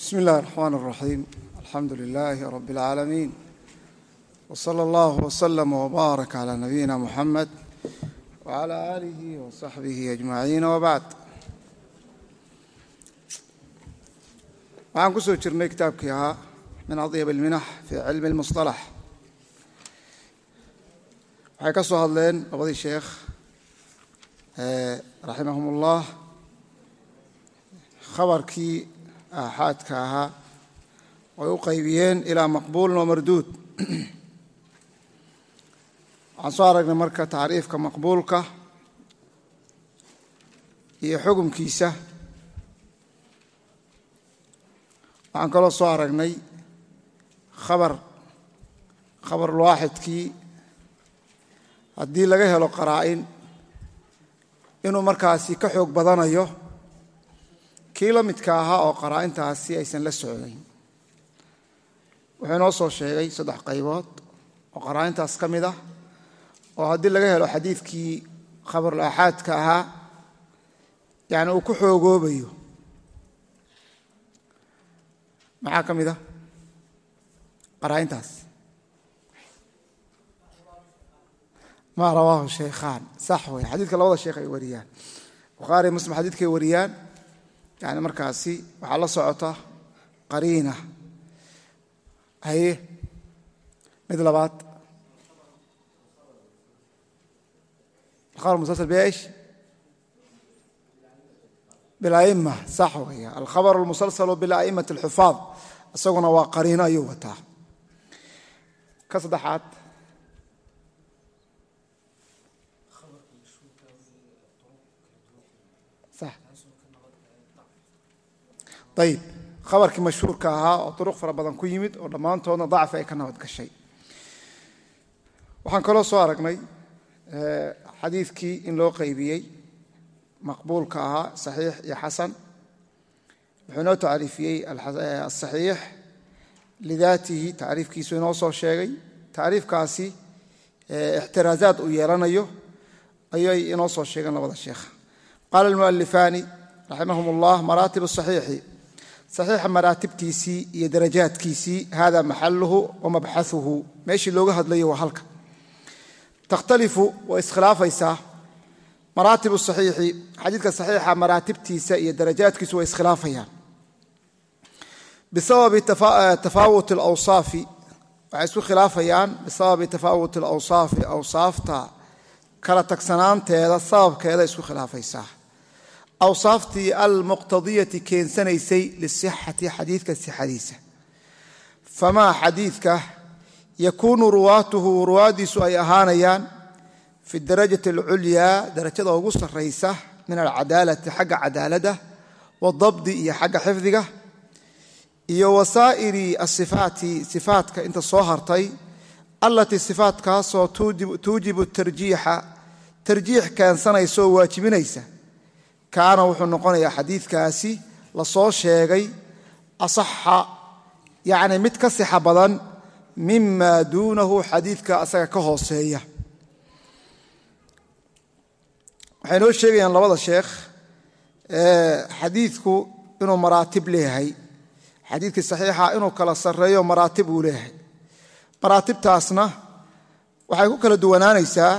bsmi اllahi الرحmn الرaxيim alxamdu لilaahi rab اlcaalamiin wslى اllah wslm wbaarak عlى nabiyina muxamed wعlى alih wصaxbih aجmaciin wbacd waxaan ku soo jirnay kitaabkii ahaa min adyab اlminax fi cilmi اlmusطalax waxay ka soo hadleen labadii sheekh raximahum اllah khabarkii aaxaadka ahaa ay u qaybiyeen ilaa maqbuulin wa marduud. Waxaan soo aragnay marka tacriifka maqbuulka iyo xukumkiisa. Waxaan kaloo soo aragnay khabar khabarulwaaxidkii haddii laga helo qaraa'in inuu markaasi ka xoog badanayo kii la midka ahaa oo qaraa'intaasi aysan la socdayn. Wuxuu inoo soo sheegay saddex qaybood oo qaraa'intaas ka mid ah oo haddii laga helo xadiidkii khabarul aaxaadka ahaa yacni uu ku xoogoobayo. Maxaa ka mid ah qaraa'intaas? Maa rawaahu shaykhaan sax wey xadiidka labada sheekh ay wariyaan. Bukhaari muslim xadiidkay wariyaan yani markaasi waxaa la socota qariina. Haye mid labaad. Alkhabar biish bilaima sax weya alkhabar almusalsalu bilaimati alxufaad isaguna waa qariino ayuu wataa. Ka saddexaad ayib khabarkii mashhuurka ahaa oo duruq fara badan ku yimid oo dhammaantoodna dacfi ay ka nabad gashay. Waxaan kaloo soo aragnay xadiidkii in loo qaybiyey maqbuulka ahaa saxiix iyo xasan. Wuxuu inoo tacriifiyey asaxiix lidaatihi tacriifkiisu inoo soo sheegay. Tacriifkaasi ixtiraazaad uu yeelanayo ayay inoo soo sheegeen labada sheekh. Qaala almualifaani raximahum ullah maraatib asaxiixi saxiixa maraatibtiisii iyo darajaadkiisii hada maxaluhu wa mabxauhu meeshii looga hadlayo waa halka. Takhtalifu way iskhilaafaysaa maraatib saxiixi xadiidka saxiixa maraatibtiisa iyo darajaadkiisu way iskhilaafayaan. Bisababi tafaawut alawsaafi waxay isku khilaafayaan bisababi tafaawut alawsaafi awsaafta kala tagsanaanteeda sababkeeda isku khilaafaysaa awsaaftii almuqtadiyati keensanaysay lisixati xadiidka sixadiisa famaa xadiidka yakuunu ruwaatuhu ruwaaddiisu ay ahaanayaan fi darajati alculyaa darajada ugu sarraysa min alcadaalati xagga cadaaladda wadabdi iyo xagga xifdiga iyo wasaa'iri asifaati sifaatka inta soo hartay allatii sifaatkaasoo tuujibu tarjiixa tarjiix keensanaysa oo waajibinaysa kaana wuxuu noqonayaa xadiidkaasi la soo sheegay asaxa yacni mid ka sixa badan mima duunahu xadiidka asaga ka hooseeya. Waxay noo sheegayaan labada sheekh xadiidku inuu maraatib leeyahay xadiidkii saxiixa inuu kala sarreeyo maraatib uu leeyahay maraatibtaasna waxay ku kala duwanaanaysaa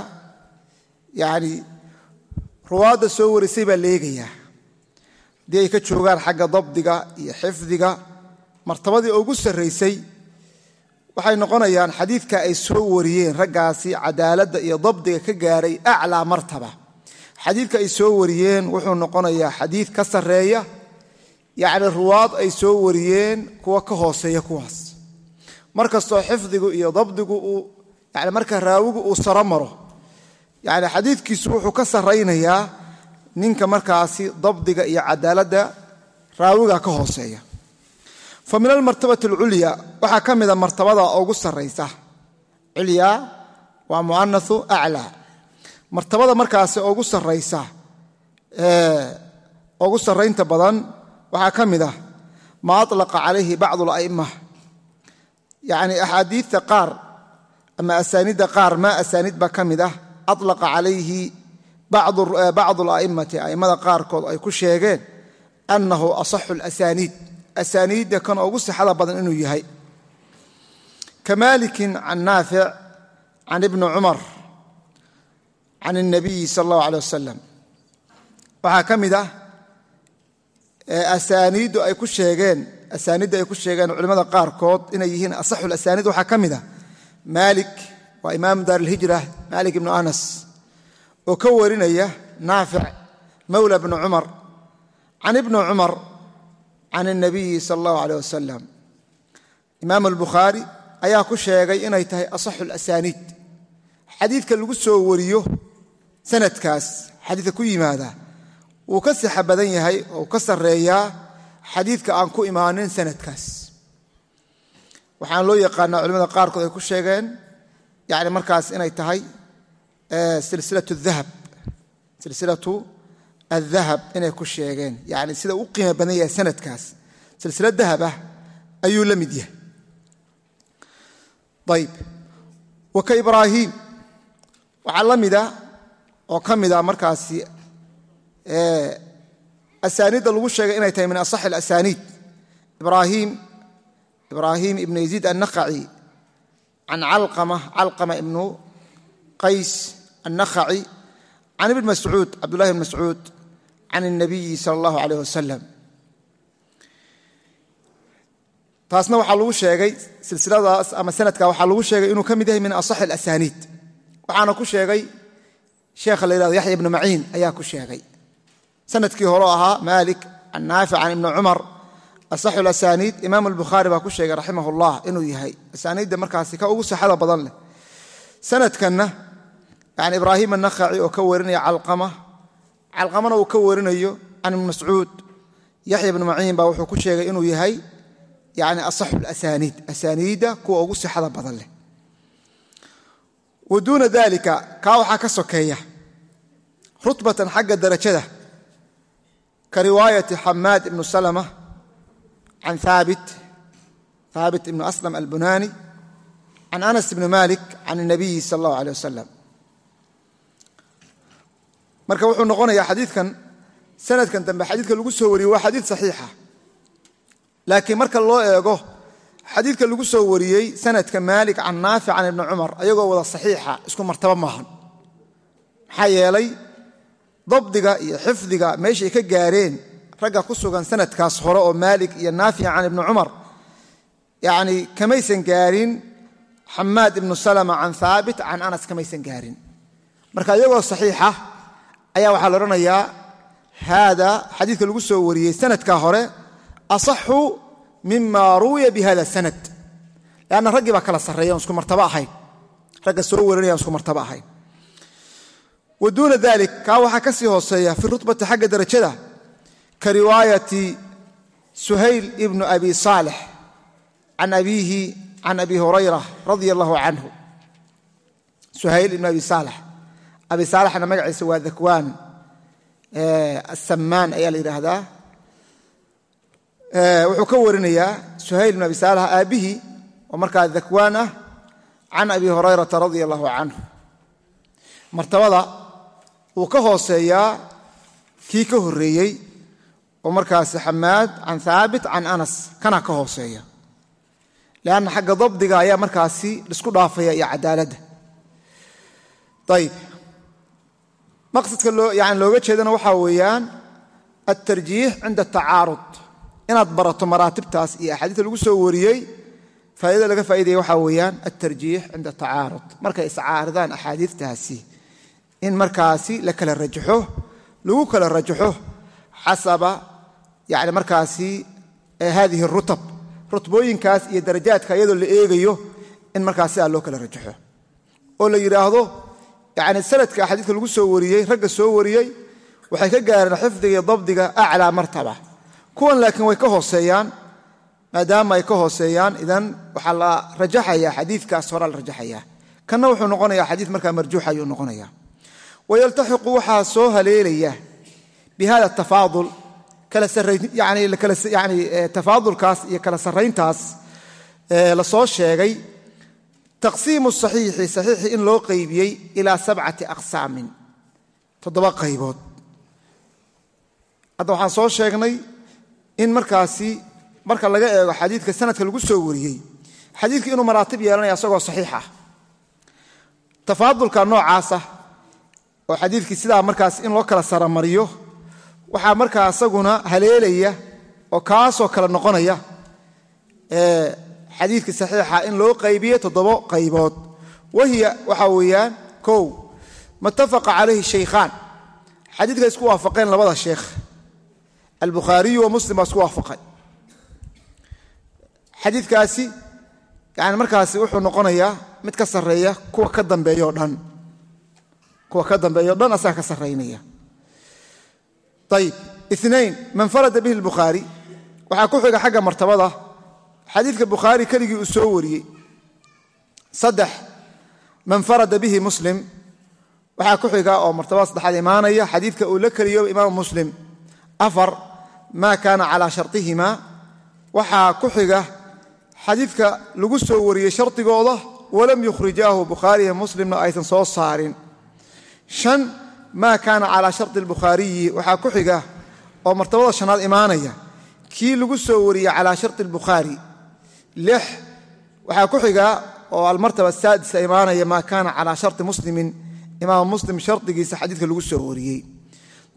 yani ruwaadda soo warisay baa la eegayaa. Haddii ay ka joogaan xagga dabdiga iyo xifdiga martabadii ugu sarraysay waxay noqonayaan xadiidka ay soo wariyeen raggaasi cadaaladda iyo dabdiga ka gaaray aclaa martaba. Xadiidka ay soo wariyeen wuxuu noqonayaa xadiid ka sarreeya yacni ruwaad ay soo wariyeen kuwa ka hooseeya kuwaas. Mar kastoo xifdigu iyo dabdigu uu yani marka raawigu uu saro maro yani xadiidkiisu wuxuu ka saraynayaa ninka markaasi dabdiga iyo cadaaladda raawiga ka hooseeya. Fa min almartabati alculya waxaa ka mida martabada ugu saraysa culya waa muanau aclaa martabada markaasi ugu saraysa ugu saraynta badan waxaa ka mid ah ma alaqa calayhi bacdu ala'ima yani axaadiidta qaar ama asaanidda qaar maa asaanid baa ka mid ah alaqa calayhi bacdu ala'immati a'immada qaarkood ay ku sheegeen annahu asaxu alasaniid asaaniidda kan ugu sixada badan inuu yahay ka maalikin can naafic can ibni cumar can الnabiyi sal اllahu alيه wasalam waxaa ka mid ah asaaniiddu ay ku sheegeen asaaniidda ay ku sheegeen culimmada qaarkood inay yihiin asaxu lasaniid waxaa ka mid ah maalik waa imaamu daar alhijra maalik ibnu anas oo ka warinaya naafic mawla bni cumar can ibni cumar can اnabiyi sal allahu aleh wasalam imaam albukhaari ayaa ku sheegay inay tahay asaxu alasaniid xadiidka lagu soo wariyo sanadkaas xadiidka ku yimaada wuu ka sixa badan yahay oo ka sarreeyaa xadiidka aan ku imaanin sanadkaas. Waxaan loo yaqaanaa culamada qaarkood ay ku sheegeen yani markaas inay tahay silsilatu dahab silsilatu adahab inay ku sheegeen yani sida u qiimo badan yahay sanadkaas silsila dahab ah ayuu la mid yahay ayb wa ka ibraahiim waxaa la mida oo ka mida markaasi asaaniidda lagu sheegay inay tahay min asaxi alasaniid ibrahim ibraahim ibnu yaziid annakhaci can calqama calqama ibnu qays annakhaci can ibn mascuud cabdullahi ibn mascuud can الnabiyi sala allahu alayh wasalam taasna waxaa lagu sheegay silsiladaas ama sanadka waxaa lagu sheegay inuu ka mid yahay min asaxi alasaniid waxaana ku sheegay sheekha la yihahdo yaxya ibnu maciin ayaa ku sheegay sannadkii hore ahaa maalik can naafic can ibni cumar asaxu lasaniid imaam albukhaari baa ku sheegay raximah ullah inuu yahay. Asaaniidda markaasi ka ugu saxada badan leh. Sanadkanna yani ibraahim annakhaci oo ka warinaya calqama calqamana uu ka warinayo can ibni mascuud yaxya ibnu maciin baa wuxuu ku sheegay inuu yahay yani asaxu lasaniid asaaniidda kuwa ugu sixada badan leh. Wa dalika kaa waxaa ka sokeeya rutbatan xagga darajada ka riwaayati xamaad ibnu salma can haabit haabit ibnu aslam albunani can anas ibni malik can الnabiyi sal اllahu alيه wasalam marka wuxuu noqonayaa xadiidkan sanadkan dambe xadiidka lagu soo wariyey waa xadiid saxiixa laakiin marka loo eego xadiidka lagu soo wariyey sanadka maalik can naafic can ibni cumar ayagoo wada saxiixa isku martaba maahan maxaa yeelay dabdiga iyo xifdiga meeshay ka gaareen ragga ku sugan sanadkaas hore oo maalik iyo naafic can ibni cumar yani kamaysan gaarin xamaad ibnu salma can haabit can anas kamaysan gaarin. Marka iyagoo saxiixa ayaa waxaa la odhanayaa haada xadiidka lagu soo wariyey sanadka hore asaxu mima ruwiya bi hada sanad. Lanna raggii baa kala sarreeya isku martaba ahayn. Ragga soo warinaya isku martaba ahayn. Wa dalik kaa waxaa ka hooseeya fi rutbati xagga darajada ka riwaayati suhayl ibnu abi saalix can abiihi can abi hurayra radia allahu canhu suhayl ibnu abi saalix abi saalixna magaciisa waa dakwaan asamaan ayaa la yidhaahdaa wuxuu ka warinayaa suhayl ibn abi saalax aabbihii oo markaa dakwaan ah can abi hurayrata radia allahu canhu martabada wuu ka hooseeyaa kii ka horreeyey oo markaasi xamaad can haabit can anas kana ka hooseeya. Leanna xagga dabdiga ayaa markaasi lisku dhaafaya iyo cadaaladda ayib maqsadka yani looga jeedana waxaa weeyaan altarjiix cinda atacaarud inaad barato maraatibtaas iyo axaadiista lagu soo wariyey faaidada laga faa'idaya waxaa weeyaan altarjiix cinda atacaarud markay iscaaridaan axaadiistaasi in markaasi la kala rajaxo lagu kala yani markaasi hadihi rutab rutbooyinkaas iyo darajaadka iyadoo la eegayo in markaas sidaa loo kala rajaxo oo la yidhaahdo yani sanadka axaadiiska lagu soo wariyey ragga soo wariyey waxay ka gaareen xifdiga iyo dabdiga aclaa martaba kuwan laakiin way ka hooseeyaan maadaama ay ka hooseeyaan idan waxaa la rajaxaya xadiikaas horaa la rajaxaya kanna wuxuu noqonaya xadii markaa marjuux ayuu noqonaya wayaltaxiqu waxaa soo haleelaya bi hada tafaadul tafaadulkaas iyo kala sarrayntaas la soo sheegay taqsiimu saxiixi saxiixi in loo qaybiyey ilaa sabcati aqsaamin toddoba qaybood. Hadda waxaan soo sheegnay in markaasi marka laga eego xadiidka sanadka lagu soo wariyey xadiidka inuu maraatib yeelanaya isagoo saxiix ah. Tafaadulka noocaasa oo xadiidkii sidaa markaas in loo kala saramariyo waxaa markaa isaguna haleelaya oo kaasoo kale noqonaya xadiidkii saxiixa in loo qaybiye toddobo qaybood. Wahiya waxaa weeyaan kow matafaqa calayhi shaykhaan. Xadiidka isku waafaqeen labada sheekh albukhaariyu wa muslim baa isku waafaqay. Xadiidkaasi yani markaasi wuxuu noqonayaa mid ka sarreeya kuwa ka dambeeyo dhan. Kuwa ka dambeeyo dhan asaga ka sarraynaya ayib inain man farada bihi lbukhaari waxaa ku xiga xagga martabada xadiidka bukhaari keligii uu soo wariyey. saddex man farada bihi muslim waxaa ku xiga oo martabada saddexaad imaanaya xadiidka uu la keliyo imaamu muslim afar maa kaana calaa sharطihima waxaa ku xiga xadiidka lagu soo wariyey shardigooda walam yukhrijaahu bukhaariya muslimna aysan soo saarin maa kaana calaa shardi albukhaariyi waxaa ku xiga oo martabada shanaad imaanaya kii lagu soo wariyey calaa shardi albukhaari. Lix waxaa ku xiga oo almartaba asaadisa imaanaya maa kaana calaa sharti muslimin imaam muslim shardigiisa xadiidka lagu soo wariyey.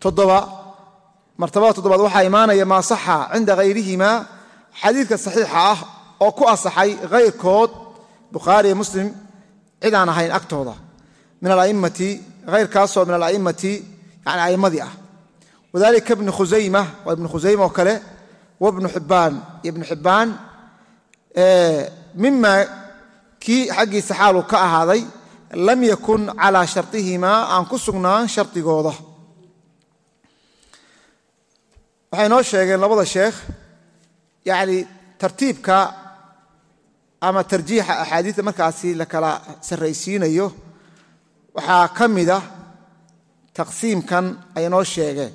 Toddoba martabada toddobaad waxaa imaanaya maa saxa cinda hayrihima xadiidka saxiixa ah oo ku asaxay hayrkood bukhaari iyo muslim cid aan ahayn agtooda. Min ala'immati hayrkaasoo min ala'immati yani a'immadii ah wadalika ibni khusayma waa ibnu khusayma oo kale wa ibnu xibbaan iyo ibnu xibbaan mima kii xaggiisa xaaluu ka ahaaday lam yakun calaa sharطihimaa aan ku sugnaan shardigooda waxay noo sheegeen labada sheekh yani tartiibka ama tarjiixa axaadiista markaasi la kala sarraysiinayo waxaa ka mida taqsiimkan ay noo sheegeen.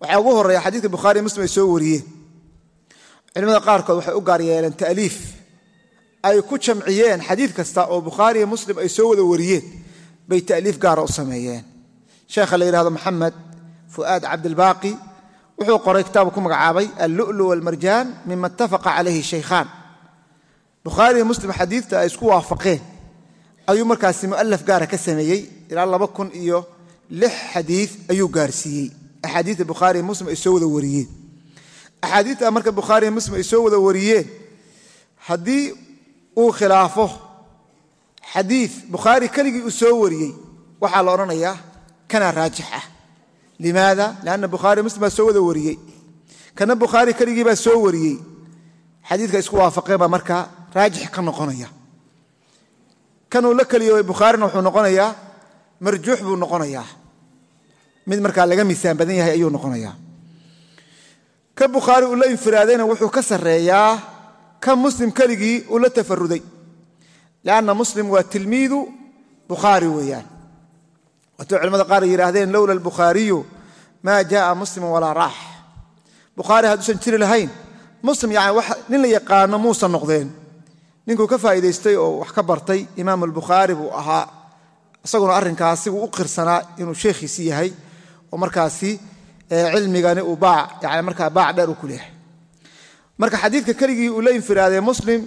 Waxaa ugu horreeya xadiidka bukhaariy muslim ay soo wariyeen. Culimada qaarkood waxay u gaar yeeleen ta'liif. Ay ku jamciyeen xadiid kasta oo bukhaariyo muslim ay soo wada wariyeen bay ta'liif gaara u sameeyeen. Sheekha la yidhahdo maxamed fu'aad cabdilbaaqi wuxuu qoray kitaabu ku magacaabay allulu walmarjaan mima ittafaqa calayhi shaykhaan. Bukhaariyo muslim xadiidta ay isku waafaqeen ayuu markaasi mu'alaf gaara ka sameeyey ilaa laba kun iyo lix xadiid ayuu gaarsiiyey. Axaadiidta bukhaariyo muslim ay soo wada wariyeen. Axaadiidta marka bukhaariyo muslim ay soo wada wariyeen haddii uu khilaafo xadiid bukhaari keligii uu soo wariyey waxaa la odhanayaa kanaa raajix ah. Limaada? Lianna bukhaari muslim baa soo wada wariyey. Kana bukhaari keligii baa soo wariyey. Xadiidka isku waafaqeen baa markaa raajix ka noqonaya kanuu la keliyoobay bukhaarina wuxuu noqonayaa marjuux buu noqonayaa. Mid markaa laga miisaan badan yahay ayuu noqonayaa. Ka bukhaari uu la infiraadayna wuxuu ka sarreeyaa ka muslim keligii uu la tafaruday lianna muslim waa tilmiidu bukhaari weeyaan. Waatay culamada qaar yidhaahdeen lowla albukhaariyu maa jaaa musliman walaa raax. Bukhaari hadduusan jiri lahayn muslim yani nin la yaqaano muusan noqdeen ninkuu ka faa'iidaystay oo wax ka bartay imaam albukhaari buu ahaa isaguna arrinkaasi wuu u qirsanaa inuu sheekhiisi yahay oo markaasi cilmigani uu baac yani markaa baac dheer uu ku marka xadiidka keligii uu la infiraaday muslim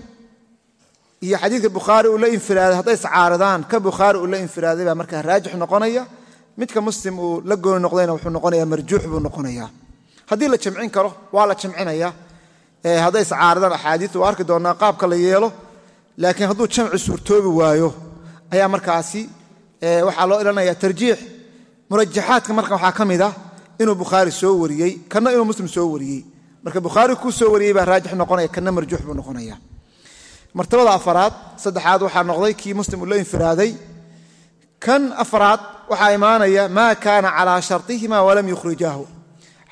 iyo xadiidka bukhaari uu la infiraaday hadday iscaaridaan ka bukhaari uu la infiraaday baa markaa raajix noqonaya. Midka muslim uu la gooni noqdayna wuxuu noqonaya marjuux buu noqonaya haddii la jamcin karo waa la jamcinaya hadday iscaaridaan axaadiis waa arki doonaa qaabka la yeelo laakiin hadduu jamcu suurtoobi waayo ayaa markaasi waxaa loo ilanaya tarjiix. Murajaxaadka marka waxaa ka mid ah inuu bukhaari soo wariyey kana inuu muslim soo wariyey. Marka bukhaari kuu soo wariyey baa raajix noqonaya kana marjuux buu noqonaya. Martabada afaraad saddexaad waxaa noqday kii muslim uu la infiraaday. Kan afraad waxaa imaanaya maa kaana calaa shartihima walam yukhrijaahu.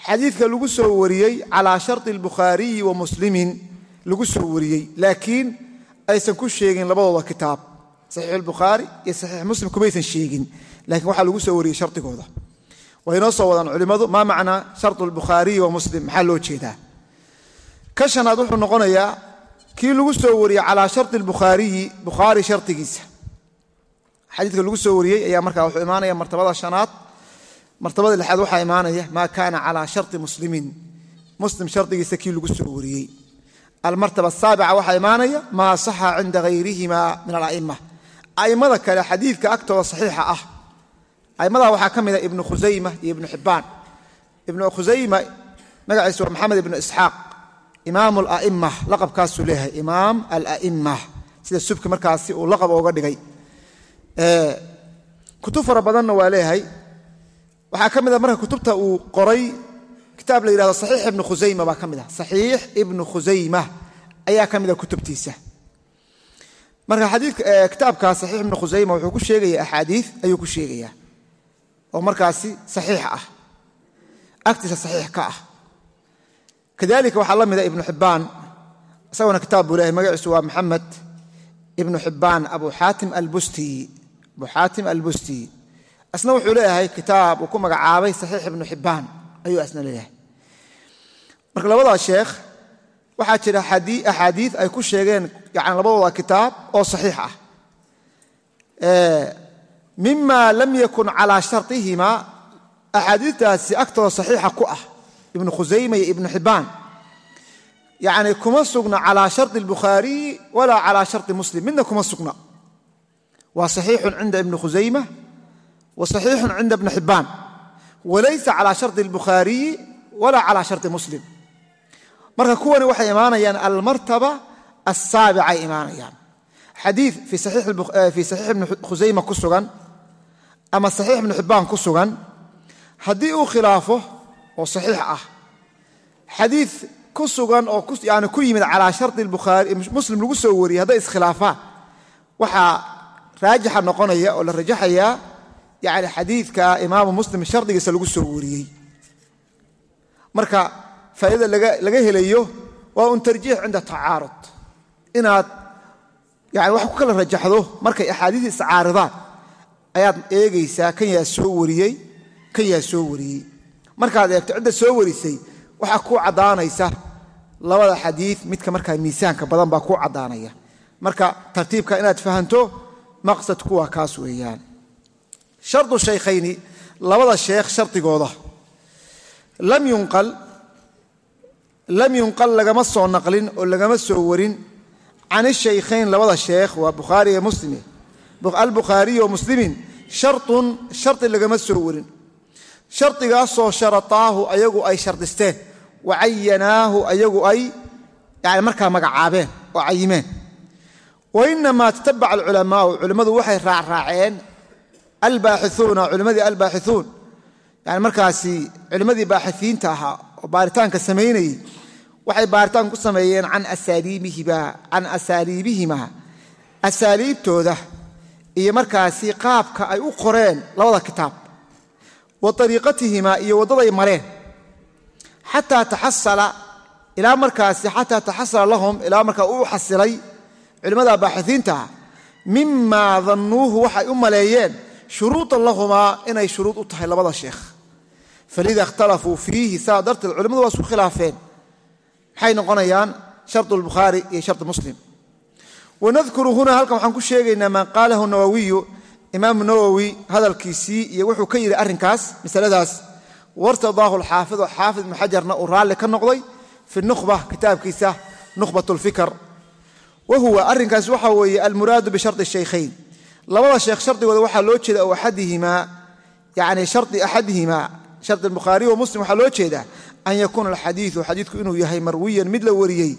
Xadiidka lagu soo wariyey calaa sharti albukhaariyi wa muslimin lagu soo wariyey. Laakiin aysan ku sheegin labadooda kitaab saxiix bukhaari iyo saxiix muslim kumaysan sheegin laakiin waxaa lagu soo wariyey shardigooda. Way noo soo wadaan culimmadu maa macnaa shardu lbukhaariyi wa muslim maxaa loo jeedaa? Ka shanaad wuxuu noqonayaa kii lagu soo wariyey calaa shardi lbukhaariyi bukhaari shardigiisa xadiidka lagu soo wariyey ayaa markaa wuxuu imaanaya martabada shanaad. Martabada lixaad waxaa imaanaya maa kaana calaa shardi muslimiin muslim shardigiisa kii lagu soo wariyey almartaba asaabica waxaa imaanaya maa saxa cinda hayrihima min ala'ima a'immada kale xadiidka agtooda saxiixa ah. A'immada waxaa ka mida ibnu khusayma iyo ibnu xibbaan ibnu khusayma magaciisu waa maxamed ibnu isxaaq. Imaam ala'ima laqabkaasuu leeyahay imaam ala'ima sida subki markaasi uu laqab ooga dhigay. Kutub fara badanna waa leeyahay. Waxaa ka mid a marka uu qoray kitaab la yidhahdo saxiix ibnu khusayma baa ka mid ah. Saxiix ibnu khusayma ayaa ka mid a kutubtiisa. Marka kitaabka saxiix ibnu khusayma wuxuu ku sheegaya axaadii ayuu ku sheegayaa oo markaasi saxiix ah agtiisa saxiix ka ah. Kadalika waxaa la mida ibnu xibbaan isaguna kitaab buu leeyahay magaciisu waa maxamed ibnu xibbaan abu xaatim albusti abu xaatim albusti. Asna wuxuu leeyahay kitaab uu ku magacaabay saxiix ibnu xibbaan ayuu asna leeyahay. Marka labadaa sheekh waxaa jira axaadii ay ku sheegeen labadooda kitaab oo saxiix ah. Mima lam yakun calaa sharihima axaadiitaasi agtooda saxiixa ku ah ibnu khusayma iyo ibnu xibbaan yani kuma sugna calaa shari bukhaariyi walaa calaa shari muslim. Midna kuma sugna. Waa saxiixun cinda ibni khusayma wa saxiixun cinda ibni xibbaan walaysa calaa shardi اlbukhaariyi walaa calaa shardi muslim. Marka kuwani waxay imaanayaan almartaba assaabicay imaanayaan. Xadii fii saxiix eh, ibni khusayma ku sugan ama saxiix ibni xibbaan ku sugan haddii uu khilaafo oo saxiix ah xadiid ku sugan oo yani ku yimid calaa shardi bukhaari muslim lagu soo wariyey hadday iskhilaafaan waxaa raajixa noqonaya oo la rajaxayaa yani xadiidka imaamu muslim shardigiisa lagu soo wariyey. Marka faa'iidada laga helayo waa un tarjiix cinda tacaarud. Inaad yani wax ku kala rajaxdo markay axaadiis iscaaridaan ayaad eegaysaa kan yaa soo wariyey kan yaa soo wariyey. Markaad eegto cidda soo warisay waxaa kuu caddaanaysa labada xadii midka markaa miisaanka badan baa kuu caddaanaya. Marka tartiibka inaad fahanto maqsadku waa kaas weeyaan shardu shaykhayni labada sheekh shardigooda. Lam yunqal lagama soo naqlin oo lagama soo warin. Can ishaykhayn labada sheekh waa bukhaari iyo muslime albukhaariyi wa muslimin sharun shardi lagama soo warin. Shardigaasoo sharataahu ayagu ay shardisteen. Wa cayanaahu ayagu ay yani markaa magacaabeen oo cayimeen wa inamaa tatabaca alculamaau culimmadu waxay raacraaceen albaaxiuuna culimmadii albaaxiuun yani markaasi culimmadii baaxiiinta ahaa oo baaritaanka samaynayey waxay baaritaan ku sameeyeen can asaaliibihima asaaliibtooda iyo markaasi qaabka ay u qoreen labada kitaab wa ariiqatihima iyo waddaday mareen. Xataa taxasala ilaa markaasi xataa taxasala lahum ilaa markaa uu xasilay culimmada baaxiiintaah mimaa dannuuhu waxay u maleeyeen shuruudan lahumaa inay shuruud u tahay labada sheekh. Falida ikhtalafuu fiihi saa darteed culimmadu waa isku khilaafeen. Maxay noqonayaan? Shardu lbukhaari iyo shardi muslim. Wanadkuru hunaa halkan waxaan ku sheegaynaa maa qaalahu nawowiyu imaamu nawowi hadalkiisii iyo wuxuu ka yidhi arrinkaas masaladaas wartadaahu lxaafidu xaafid ibnu xajarna uu raalli ka noqday fi nukhba kitaabkiisa nukhbat lfikr wa huwa arrinkaas waxa weeye almuraadu labada sheekh shardigooda waxaa loo jeeda o axadihimaa yani shardi axadihimaa shardi albukhaariy wa muslim waxaa loo jeedaa an yakuuna alxadiidu xadiidku inuu yahay marwiyan mid la wariyey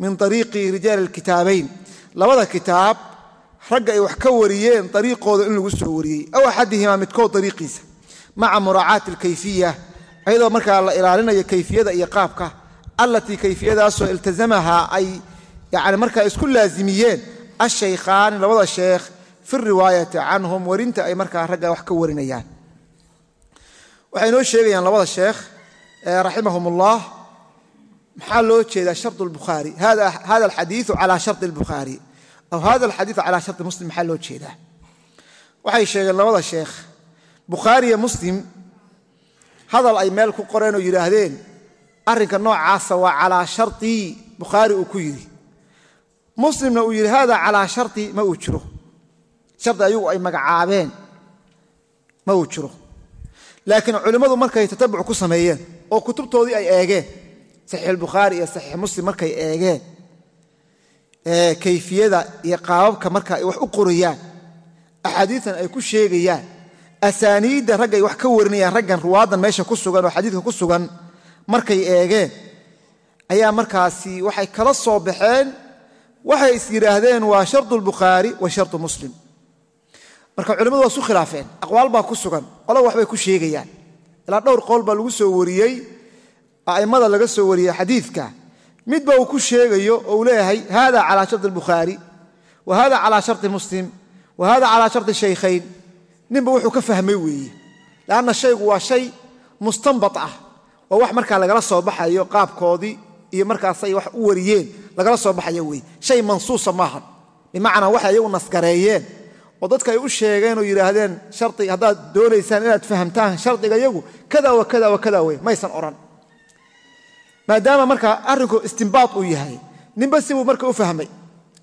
min ariiqi rijaali alkitaabayn. Labada kitaab ragga ay wax ka wariyeen ariiqooda in lagu soo wariyey aw axadihimaa midkood ariiqiisa maca muraacaati alkayfiya ayadoo markaa la ilaalinayo kayfiyada iyo qaabka allatii kayfiyadaasoo iltazamahaa ay yani markaa isku laazimiyeen ashaykhaani labada sheekh fi riwaayati canhum warinta ay markaa ragga wax ka warinayaan. Waxay noo sheegayaan labada sheekh raximahum ullah maxaa loo jeedaa shar bukhaari hada alxadiiu calaa shari اlbukhaari aw hada alxadiiu calaa shari muslim maxaa loo jeedaa? Waxay sheegeen labada sheekh bukhaariyo muslim hadal ay meel ku qoreen oo yidhaahdeen arrinka noocaasa waa calaa sharii bukhaari uu ku yidhi. Muslimna uu yidhi hada calaa shari ma uu jiro shardi ayagu ay magacaabeen. Ma uu jiro. Laakiin culimmadu markay tatabuc ku sameeyeen oo kutubtoodii ay eegeen saxiixulbukhaari iyo saxiix muslim markay eegeen kayfiyada iyo qaababka marka ay wax u qorayaan axaadiitan ay ku sheegayaan asaaniidda raggay wax ka warinayaan raggan ruwaadan meesha ku sugan oo xadiidka ku sugan markay eegeen ayaa markaasi waxay kala soo baxeen waxay is yidhaahdeen waa shardu lbukhaari wa shardu muslim marka culimmadu waa isu khilaafeen. Aqwaal baa ku sugan. Qolaba waxbay ku sheegayaan. Ilaa dhowr qowl baa lagu soo wariyey a'immada laga soo wariyey xadiidka. Midba uu ku sheegayo oo uu leeyahay hada calaa shardi albukhaari wa hada calaa shardi muslim wa hada calaa shardi shaykhayn. Ninba wuxuu ka fahmay weeye. Leanna shaygu waa shay mustanbat ah oo wax markaa lagala soo baxayo qaabkoodii iyo markaasay wax u wariyeen lagala soo baxayo weeye. Shay mansuusa maahan bimacnaa waxay iyagu nasgareeyeen oo dadka ay u sheegeen oo yidhaahdeen shari haddaad doonaysaan inaad fahamtaan shardiga yagu kada wa kada wa kada wey maysan odhan maadaama marka arrinku istimbaad uu yahay ninba sibuu marka u fahmay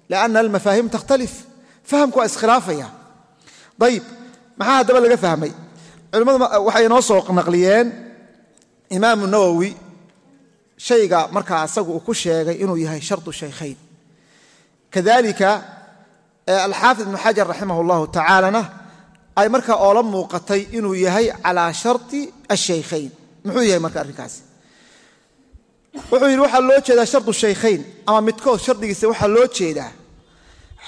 lianna almafaahiim takhtalif fahamku waa iskhilaafaya. Ayib maxaa haddaba laga fahmay? Culimmadu waxay inoo soo naqliyeen imaamu nawowi shayga markaa asagu uu ku sheegay inuu yahay shardu shaykhayn. Kadalika alxaafid ibnu xajar raximah اllahu tacaalana ay markaa oola muuqatay inuu yahay calaa sharti ashaykhayn muxuu yahay marka arrinkaasi? Wuxuu yidhi waxaa loo jeedaa shardu shaykhayn ama midkood shardigiisa waxaa loo jeedaa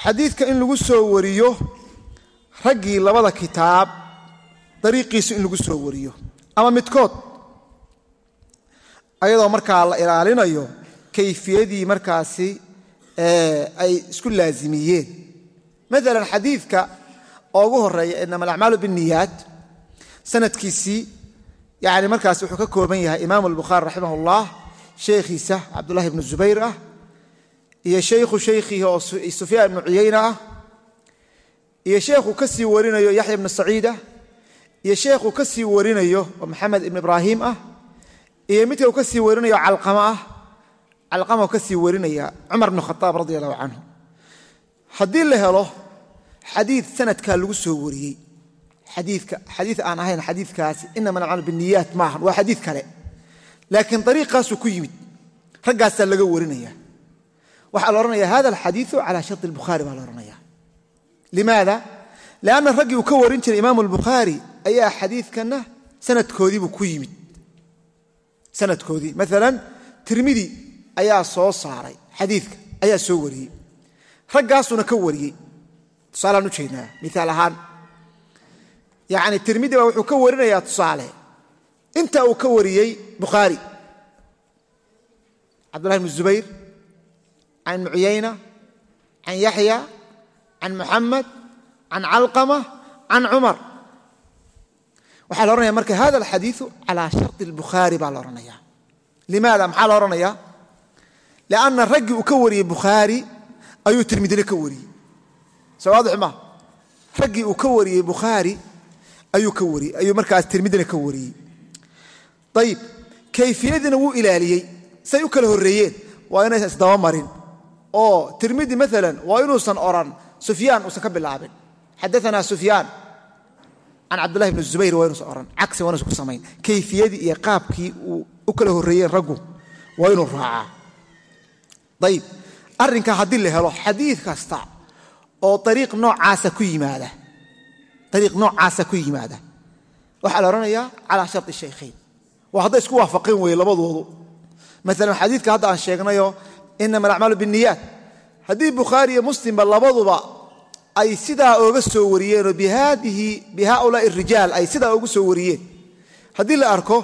xadiidka in lagu soo wariyo raggii labada kitaab dariiqiisu in lagu soo wariyo ama midkood. Ayadoo markaa la ilaalinayo kayfiyadii markaasi ay isku laazimiyeen maalan xadiidka ugu horreeya inama alacmaalu binniyaat sanadkiisii yani markaas wuxuu ka kooban yahay imaamu albukhaari raximah ullah sheekhiisa cabdullahi ibnu zubayr ah iyo shaykhu shaykhihi oo sufyaan ibnu cuyayna ah iyo sheekhuu ka sii warinayo yaxya ibnu saciid ah iyo sheekhuu ka sii warinayo oo maxamed ibnu ibraahim ah iyo midka uu ka sii warinayo calqama ah calqama u ka sii warinaya cumar bnu khataab radi allahu canhu haddii la helo xadiid sanadkaa lagu soo wariyey. Xadiika xadii aan ahayn xadiikaasi inama alacmalu biniyaat maahan waa xadiid kale. Laakiin ariiqaasuu ku yimid raggaasaa laga warinaya. Waxaa la odhanaya hada alxadiiu cala shari lbukhaari baa la odhanaya limaada? Lianna raggii uu ka warin jiray imaamu albukhaari ayaa xadiidkanna sanadkoodiibuu ku yimid. Sanadkoodii. Maalan tirmidi ayaa soo saaray xadiidka ayaa soo wariyey raggaasuna ka wariyey. Tusaalaan u jeednaa miaal ahaan. Yani tirmidi baa wuxuu ka warinayaa tusaale. Inta uu ka wariyey bukhaari. Cabdullahi bn zubayr can cuyayna can yaxya can muxamed can calqama can cumar. Waxaa la odhanaya marka hada alxadiiu calaa shardi اlbukhaari baa la odhanaya limaada? Maxaa la odhanaya lianna raggii uu ka wariyey bukhaari ayuu tirmidina ka wariyey. Soo waadix ma raggii uu ka wariyey bukhaari ayuu ka wariyey ayuu markaas tirmidina ka wariyey. Ayib kayfiyadiina wuu ilaaliyey say u kala horreeyeen waa inaysan isdaba marin. Oo tirmidi maalan waa inuusan odhan sufyaan uusan ka bilaabin. Xadaanaa sufyaan can cabdullahi bni zubayr waa inuusan odhan cagsi waa inuusan ku samayn. Kayfiyadii iyo qaabkii uu u kala horreeyeen raggu waa inuu raacaa. Ayib arrinka haddii la helo xadiid kasta oo ariiq noocaasa ku yimaada waxaa la odhanayaa calaa sharti shaykhayn waa hadday isku waafaqeen weeye labadoodu. Maalan xadiidka hadda aan sheegnayo inama alacmaalu binniyaat. Haddii bukhaari iyo muslimba labaduba ay sidaa ooga soo wariyeenoo bi haulaai rijaal ay sidaa oogu soo wariyeen. Haddii la arko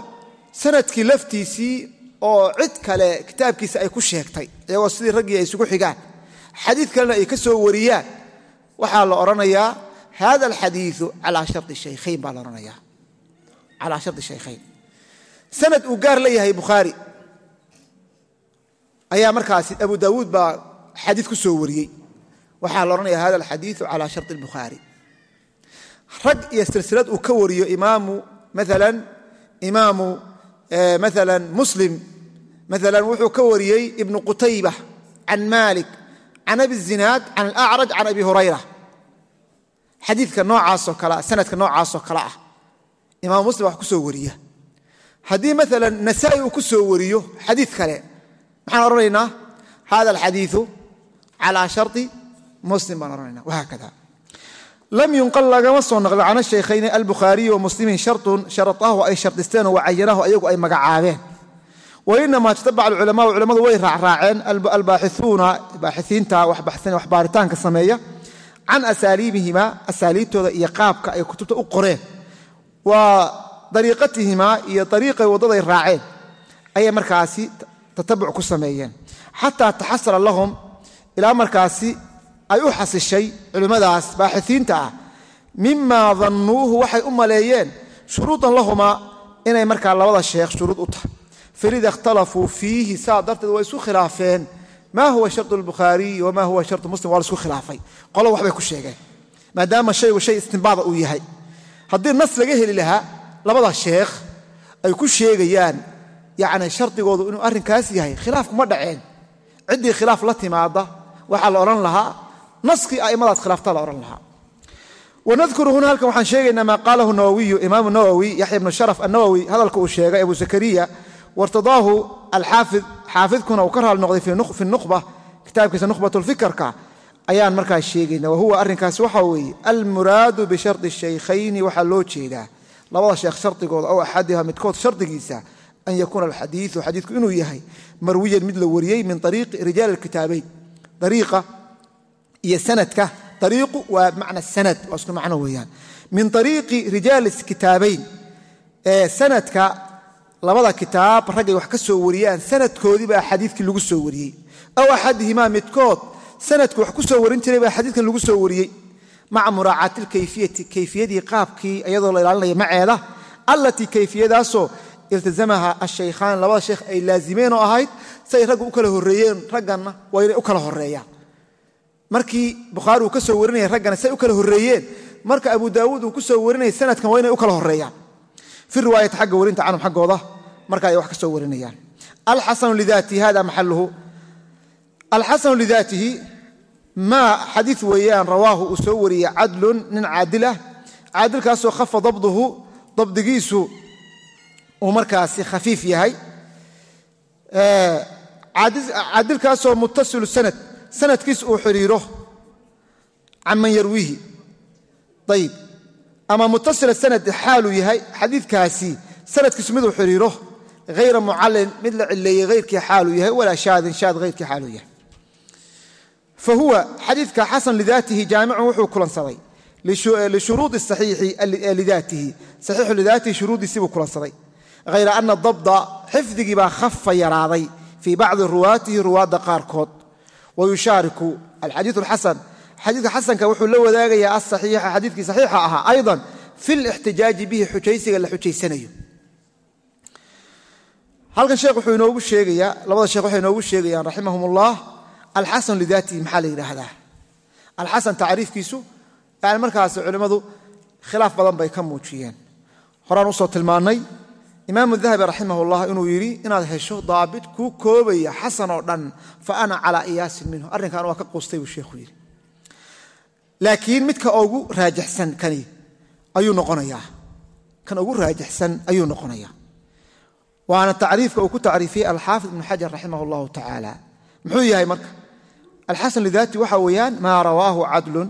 sannadkii laftiisii oo cid kale kitaabkiisa ay ku sheegtay iyagoo sidii raggii ay isugu xigaan. Xadiid kalena ay ka soo wariyaan. Waxaa la odhanayaa hada alxadiiu calaa shari shaykhayn baa la odhanaya calaa shardi shaykhayn. Sanad uu gaar leeyahay bukhaari. Ayaa markaasi abu daawuud baa xadiid ku soo wariyey. Waxaa la odhanaya hada alxadiiu calaa shari اlbukhaari rag iyo silsilad uu ka wariyo imaamu maalan imaamu maala muslim maala wuxuu ka wariyey ibnu qutayba can malik can abi zinaad can alacraj can abi hurayra. Xadiidka noocaasoo kalea sanadka noocaasoo kale ah imaam muslim wax ku soo wariya. Haddii maala nasaai uu ku soo wariyo xadii kale maxaan odhanaynaa hada alxadiiu calaa shari muslim baan odhanayna wahaakada lam yunqal lagama soo naqlo can shaykhayni albukhaariyi wa muslimin sharun sharaahu ay shardisteenoo wacayanahu ayagu ay magacaabeen wainamaa tatabac alculamaau culamadu way raacraaceen albaaxiuuna baaxiiinta wax baaritaanka sameeya can asaaliibihima asaaliibtooda iyo qaabka ay kutubta u qoreen waa dariiqatihimaa iyo dariiqay waddaday raaceen ayay markaasi tatabuc ku sameeyeen xataa taxasala lahum ilaa markaasi ay u xasishay culimmadaas baaxiiinta ah mimaa dannuuhu waxay u maleeyeen shuruudan lahumaa inay markaa labada sheekh shuruud u tahay faid اkhtalafuu fiihi saa darteed waa isu khilaafeen ma huwa shar اlbukhaariy wama huwa shar muslim waa la isku khilaafay qolo waxbay ku sheegeen maadaama shaygu shay istinbaada uu yahay haddii nas laga heli lahaa labada sheekh ay ku sheegayaan yani shardigoodu inuu arrinkaas yahay khilaaf kuma dhaceen ciddii khilaaf la timaada waxaa la odhan lahaa naskii aimadaas khilaafta la odhan lahaa wanadkuru huna halkan waxaan sheegaynaa maa qaalahu nawawiyu imaamu nawowi yaxya bnu sharaf annawowi hadalka uu sheegay abu zakariya wartadaahu alxaafid xaafidkuna uu ka raali noqday fi nukhba kitaabkiisa nukhbat lfikrka ayaan markaas sheegayna wahuwa arrinkaas waxa weeye almuraadu bishardi shaykhayni waxaa loo jeedaa labada sheekh shardigooda ow axadiha midkood shardigiisa an yakuuna alxadiiu xadiidku inuu yahay marwiyan mid la wariyey min ariiqi rijaal kitaabayn ariiqa iyo sanadka ariiqu waa macna sanad waa isku macno weeyaan min ariiqi rijaal kitaabayn ee sanadka labada kitaab raggay wax ka soo wariyaan sanadkoodii baa xadiidkii lagu soo wariyey. Aw axadihimaa midkood sanadku wax ku soo warin jiray baa xadiidkan lagu soo wariyey. Maca muraacaati lkayfiyati kayfiyadii qaabkii iyadoo la ilaalinaya maceeda allatii kayfiyadaasoo iltizamaha ashaykhaan labada sheekh ay laazimeen oo ahayd say raggu u kala horreeyeen ragganna waa inay u kala horeeyaan markii bukhaari uu ka soo warinaya raggana say u kala horreeyeen. Marka abu daawuud uu ku soo warinaya sanadkan waa inay u kala horeeyaan fi riwaayati xagga warinta canhum xaggooda marka ay wax ka soo warinayaan alxasanu lidaatihi maa xadii weeyaan rawaahu uu soo wariyey cadlun nin caadil ah caadilkaasoo khafa dabduhu dabdigiisu uu markaasi khafiif yahay caadilkaasoo muttasilu sanad sanadkiis uu xidhiiro can man yarwiihi ayib ama mutasila sanad xaaluu yahay xadiidkaasi sanadkiisu miduu xidhiiro hayra mucallin mid la cileeyey hayrkii xaaluu yahay walaa shaadin shaad hayrkii xaaluu yahay. Fa huwa xadiidka xasan lidaatihi jaamicun wuxuu kulansaday lishuruudi saxiixi lidaatihi saxiixu lidaatihi shuruuddiisii buu kulansaday. Hayra ana dabda xifdigii baa khafa yaraaday fii bacdi ruwaatihi ruwaadda qaarkood. Wa yushaariku alxadiiu alxasan xadiidka xasanka wuxuu la wadaagayaa asaxiixa xadiidkii saxiixa ahaa aydan fi lixtijaaji bihi xujaysiga la xujaysanayo. Halkan sheekh wuxuu inoogu sheegayaa labada sheekh waxay inoogu sheegayaan raximahum ullah alxasan lidaatihi maxaa la yidhaahdaa? Alxasan tacriifkiisu yani markaas culimmadu khilaaf badan bay ka muujiyeen. Horaan u soo tilmaannay imaamu dahabi raximahullah inuu yidhi inaad hesho daabit kuu koobaya xasan oo dhan fa ana calaa iyaasin minhu. Arrinkan waa ka quustay buu sheekhu yidhi laakiin midka ugu raajixsan kani ayuu noqonayaa. Kan ugu raajixsan ayuu noqonayaa. Waana tacriifka uu ku tacriifiyey alxaafid ibnu xajar raximah allahu tacaala muxuu yahay marka? Alxasan lidaati waxa weeyaan maa rawaahu cadlun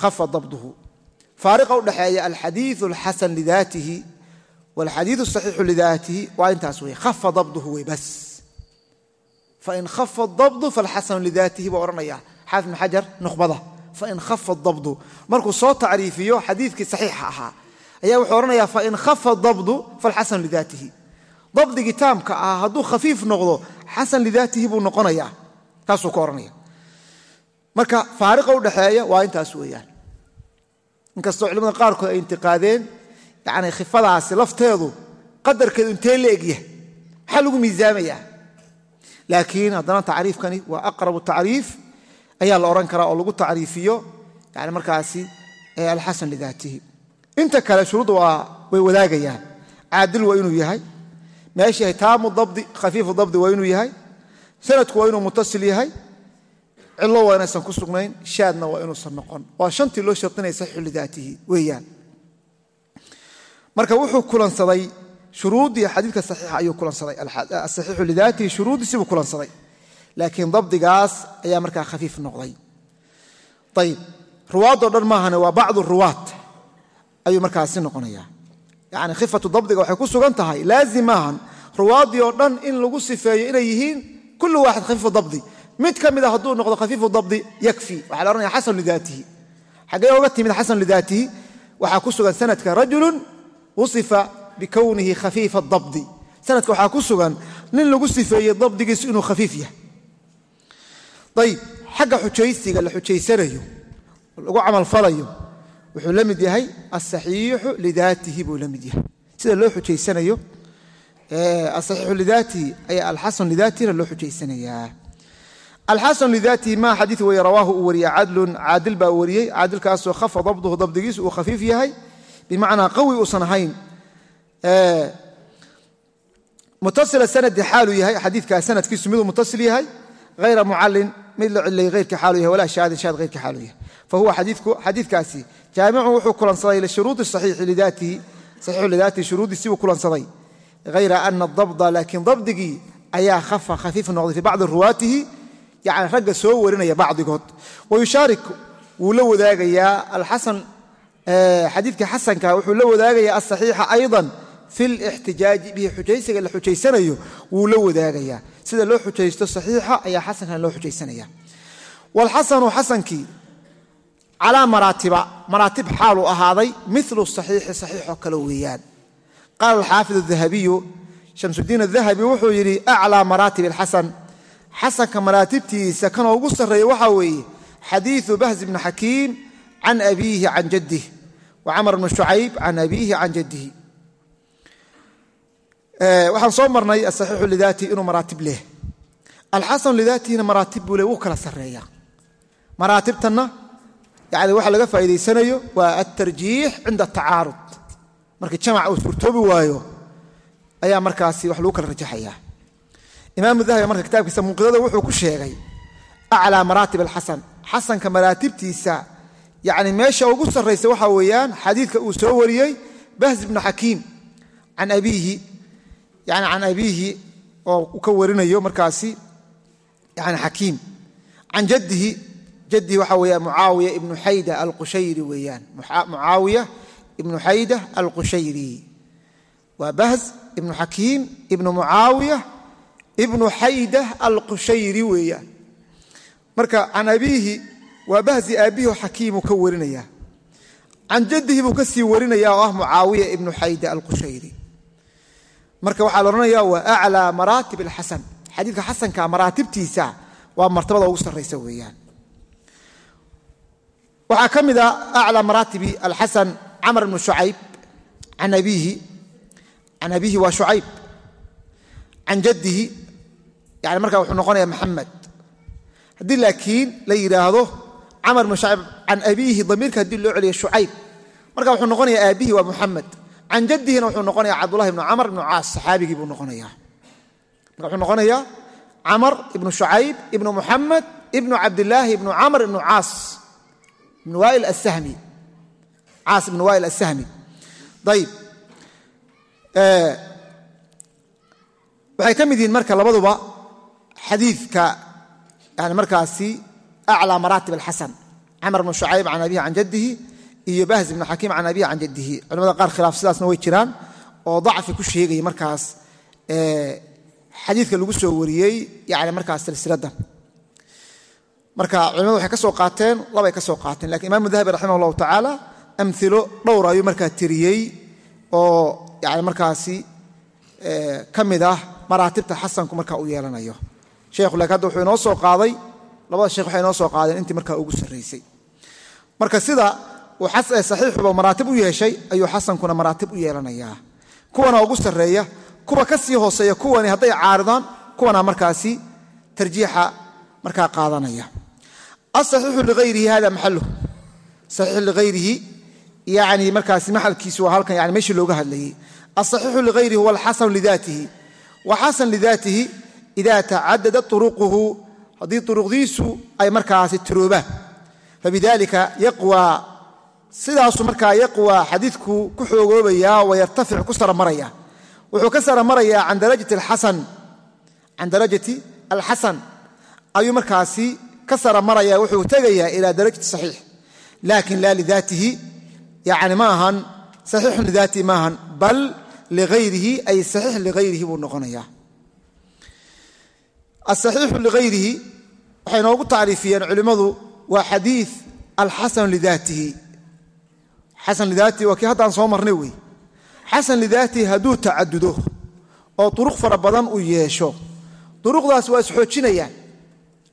khafa dabduhu. Faariqa u dhexeeya alxadiiu alxasan lidaatihi walxadiiu saxiixu lidaatihi waa intaas wey khafa dabduhu wey bas. Fain khafa dabdu falxasanu lidaatihi buu odhanaya xaafid ibn xajar nukhbada fain khafa dabdu markuu soo tacriifiyo xadiidkii saxiixa ahaa. Ayaa wuxuu odhanaya fain dabdu falxasanu lidaatihi. Dabdigii taamka ah hadduu khafiif noqdo xasan lidaatihi buu noqonaya taasuu ka odhanaya marka faariqa udhaxeeya waa intaas weeyaan. Inkastoo culimada qaarkood ay intiqaadeen yani khifadaasi lafteedu qadarkeedu intee la egyahay maxaa lagu miisaamayaa. Laakiin haddana tacriifkani waa aqrabu tacriif ayaa la odhan karaa oo lagu tacriifiyo yani markaasi alxasan lidaatihi. Inta kale shuruudda waa way wadaagayaan. Caadil waa inuu yahay. Meeshahay taamu dabdi khafiifu dabdi waa inuu yahay. Sanadku waa inuu mutasil yahay. Cillo waa inaysan ku sugnayn. Shaadna waa inuusan noqon. Waa shantii loo shardinaya saxiixu lidaatihi weeyaan. Marka wuxuu kulansaday shuruuddii xadiidka saxiixa ayuu kulansaday. Asaxiixu lidaatihi shuruuddiisibuu kulansaday laakiin dabdigaas ayaa markaa khafiif noqday. Ayib ruwaadoo dhan maahane waa bacdu ruwaat ayuu markaasi noqonaya yani khifatu dabdiga waxay ku sugan tahay laazim maahan ruwaaddii oo dhan in lagu sifeeyo inay yihiin kullu waaxid khafiifu dabdi. Mid ka mida hadduu noqdo khafiifu dabdi yakfi. Waxaa la ohanaya xasan lidaatihi xaggee oga timid xasan lidaatihi waxaa ku sugan sanadka rajulun wusifa bikownihi khafiifa dabdi. Sanadka waxaa ku sugan nin lagu sifeeyey dabdigiisu inuu khafiif yahay ayib xagga xujaysiga la xujaysanayo lagu camalfalayo wuxuu la mid yahay asaxiixu lidaatihi buu la mid yahay. Sida loo xujaysanayo asaxiixu lidaatihi ayaa alxasan lidaatihina loo xujaysanayaa alxasan lidaatihi ma xadii weye rawaahu uu wariye cadlun caadil baa wariyey caadilkaasoo khafa dabduhu dabdigiisu uu khafiif yahay bimacnaa qawi uusan ahayn. Mutasila sanadi xaaluu yahay xadiikaa sanadkiisu miduu mutasil yahay hayra mucallin mid la cilay heyrka xaaluu yahay walaa shaadin shaad heyrka xaaluu yahay. Fahuwa xadiidkaasi jaamicu wuxuu kulansaday lishuruudi saxiixu lidaatihi shuruuddiisii buu kulansaday. Hayra ana dabda laakiin dabdigii ayaa khafa khafiif noqday fii bacdi ruwaatihi yani ragga soo warinaya bacdigood. Wayushaarik wuu la wadaagayaa alxasan xadiidka xasanka wuxuu la wadaagayaa asaxiixa ayضa filixtijaaji bihi xujaysiga la xujaysanayo wuu la wadaagayaa. Sida loo xujaysto saxiixa ayaa xasankan loo xujaysanaya. Wlxasanu xasankii calaa maraatiba maraatib xaaluu ahaaday milu saxiixi saxiixoo kale weeyaan. Qaala alxaafid adahabiyu shamsudiin adahabi wuxuu yidhi aclaa maraatib alxasan. Xasanka maraatibtiisa kanoo ugu sarreeya waxaa weeye xadiidu bahzi bni xakiim can abiihi can jaddih wa camar bni shucayb can abiihi can jaddihi waxaan soo marnay asaxiixu lidaatihi inuu maraatib leh. Alxasan lidaatihina maraatib buu le wuu kala sarreeya. Maraatibtanna yani waxa laga faa'idaysanayo waa altarjiix cinda atacaarud markii jamac uu suurtoobi waayo ayaa markaasi wax lagu kala rajaxaya. Imaamu dahabi marka kitaabkiisa munqidada wuxuu ku sheegay aclaa maraatib alxasan. Xasanka maraatibtiisa yani meesha ugu sarraysa waxaa weeyaan xadiidka uu soo wariyey bahz bnu xakiim can abiihi yani can abiihi oo ka warinayo markaasi yani xakiim. Can jaddihi jaddihi waxaa weeyaan mucaawiya ibnu xayda alqushayri weeyaan. Mucaawiya ibnu xayda alqushayri. Waa bahz ibnu xakiim ibnu mucaawiya ibnu xayda alqushayri weeyaan. Marka can abiihi waa bahzi aabbihi xakiimu ka warinaya can jaddihi buu ka sii warinaya oo ah mucaawiya ibnu xayda alqushayri marka waxaa la odhanaya waa aclaa maraatib alxasan xadiidka xasanka maraatibtiisa waa martabada ugu sarraysa weeyaan. Waxaa ka mid a aclaa maraatibi alxasan camr bnu shucayb can abiihi can abiihi waa shucayb can jaddihi yani markaa wuxuu noqonaya maxamed. Haddii laakiin la yidhaahdo camar bnu shucayb can abiihi damiirka haddii loo celiyo shucayb marka wuxuu noqonaya aabihi waa muxamed can jaddihina wuxuu noqonaya cabdullahi ibnu camar ibnu caas saxaabigii buu noqonaya marka wuxuu noqonayaa camar ibnu shucayb ibnu muxamed ibnu cabdilaahi ibnu camr ibnu caas ibnu wail asahmi caas ibnu wail asahmi ayib waxay ka mid yihiin marka labaduba xadiidka yani markaasi aclى maraatib alxasan camr bnu shucayb can abihi can jaddihi iyo bahz ibnu xakiim can abihi can jaddihi. Culamada qaar khilaaf sidaasna way jiraan oo dacfi ku sheegaya markaas xadiidka lagu soo wariyey yani markaas silsiladda. Marka culimadu waxay ka soo qaateen labay ka qaateen laakiin imaamu dahabi raximah اllahu tacaala amilo dhowr ayuu markaa tiriyey oo yani markaasi ka mid ah maraatibta xasanku marka uu yeelanayo. Sheekhu laakiin hadda wuxuu inoo soo qaaday labada sheekh waxay inoo soo qaadeen intii markaa ugu sarraysay marka sida saxiixuba maraatib u yeeshay ayuu xasankuna maraatib u yeelanayaa. Kuwana ugu sarreeya kuwa ka sii hooseeya kuwani hadday caaridaan kuwana markaasi tarjiixa markaa qaadanaya. Asaxiixu liayrihi hada maxaluh saxiixu liayrihi yani markaasi maxalkiisu waa halkan yani meeshii looga hadlayey asaxiixu liayrihi huwa alxasan lidaatihi. Wa xasan lidaatihi ida tacadadat turuquhu haddii turuqdiisu ay markaasi tiroobaan fabidalika yaqwى sidaasu markaa yaqwى xadiidku ku xoogoobayaa wayartafic ku saramaraya. Wuxuu ka sara marayaa can darajati alxasan ayuu markaasi ka sara maraya wuxuu tegayaa ilaa darajati saxiix. Laakin laa lidaatihi yani ma ahan saxiixun lidaatihi ma ahan bal liayrihi ay saxiix liayrihi buu noqonayaa. Asaxiixu liayrihi waxay noogu tacriifiyeen culimmadu waa xadii alxasan lidaatihi xasan lidaatihi waa kii haddaan soo marnay wey xasan lidaatihi hadduu tacadudo oo duruq fara badan uu yeesho duruqdaasi waa isxoojinayaan.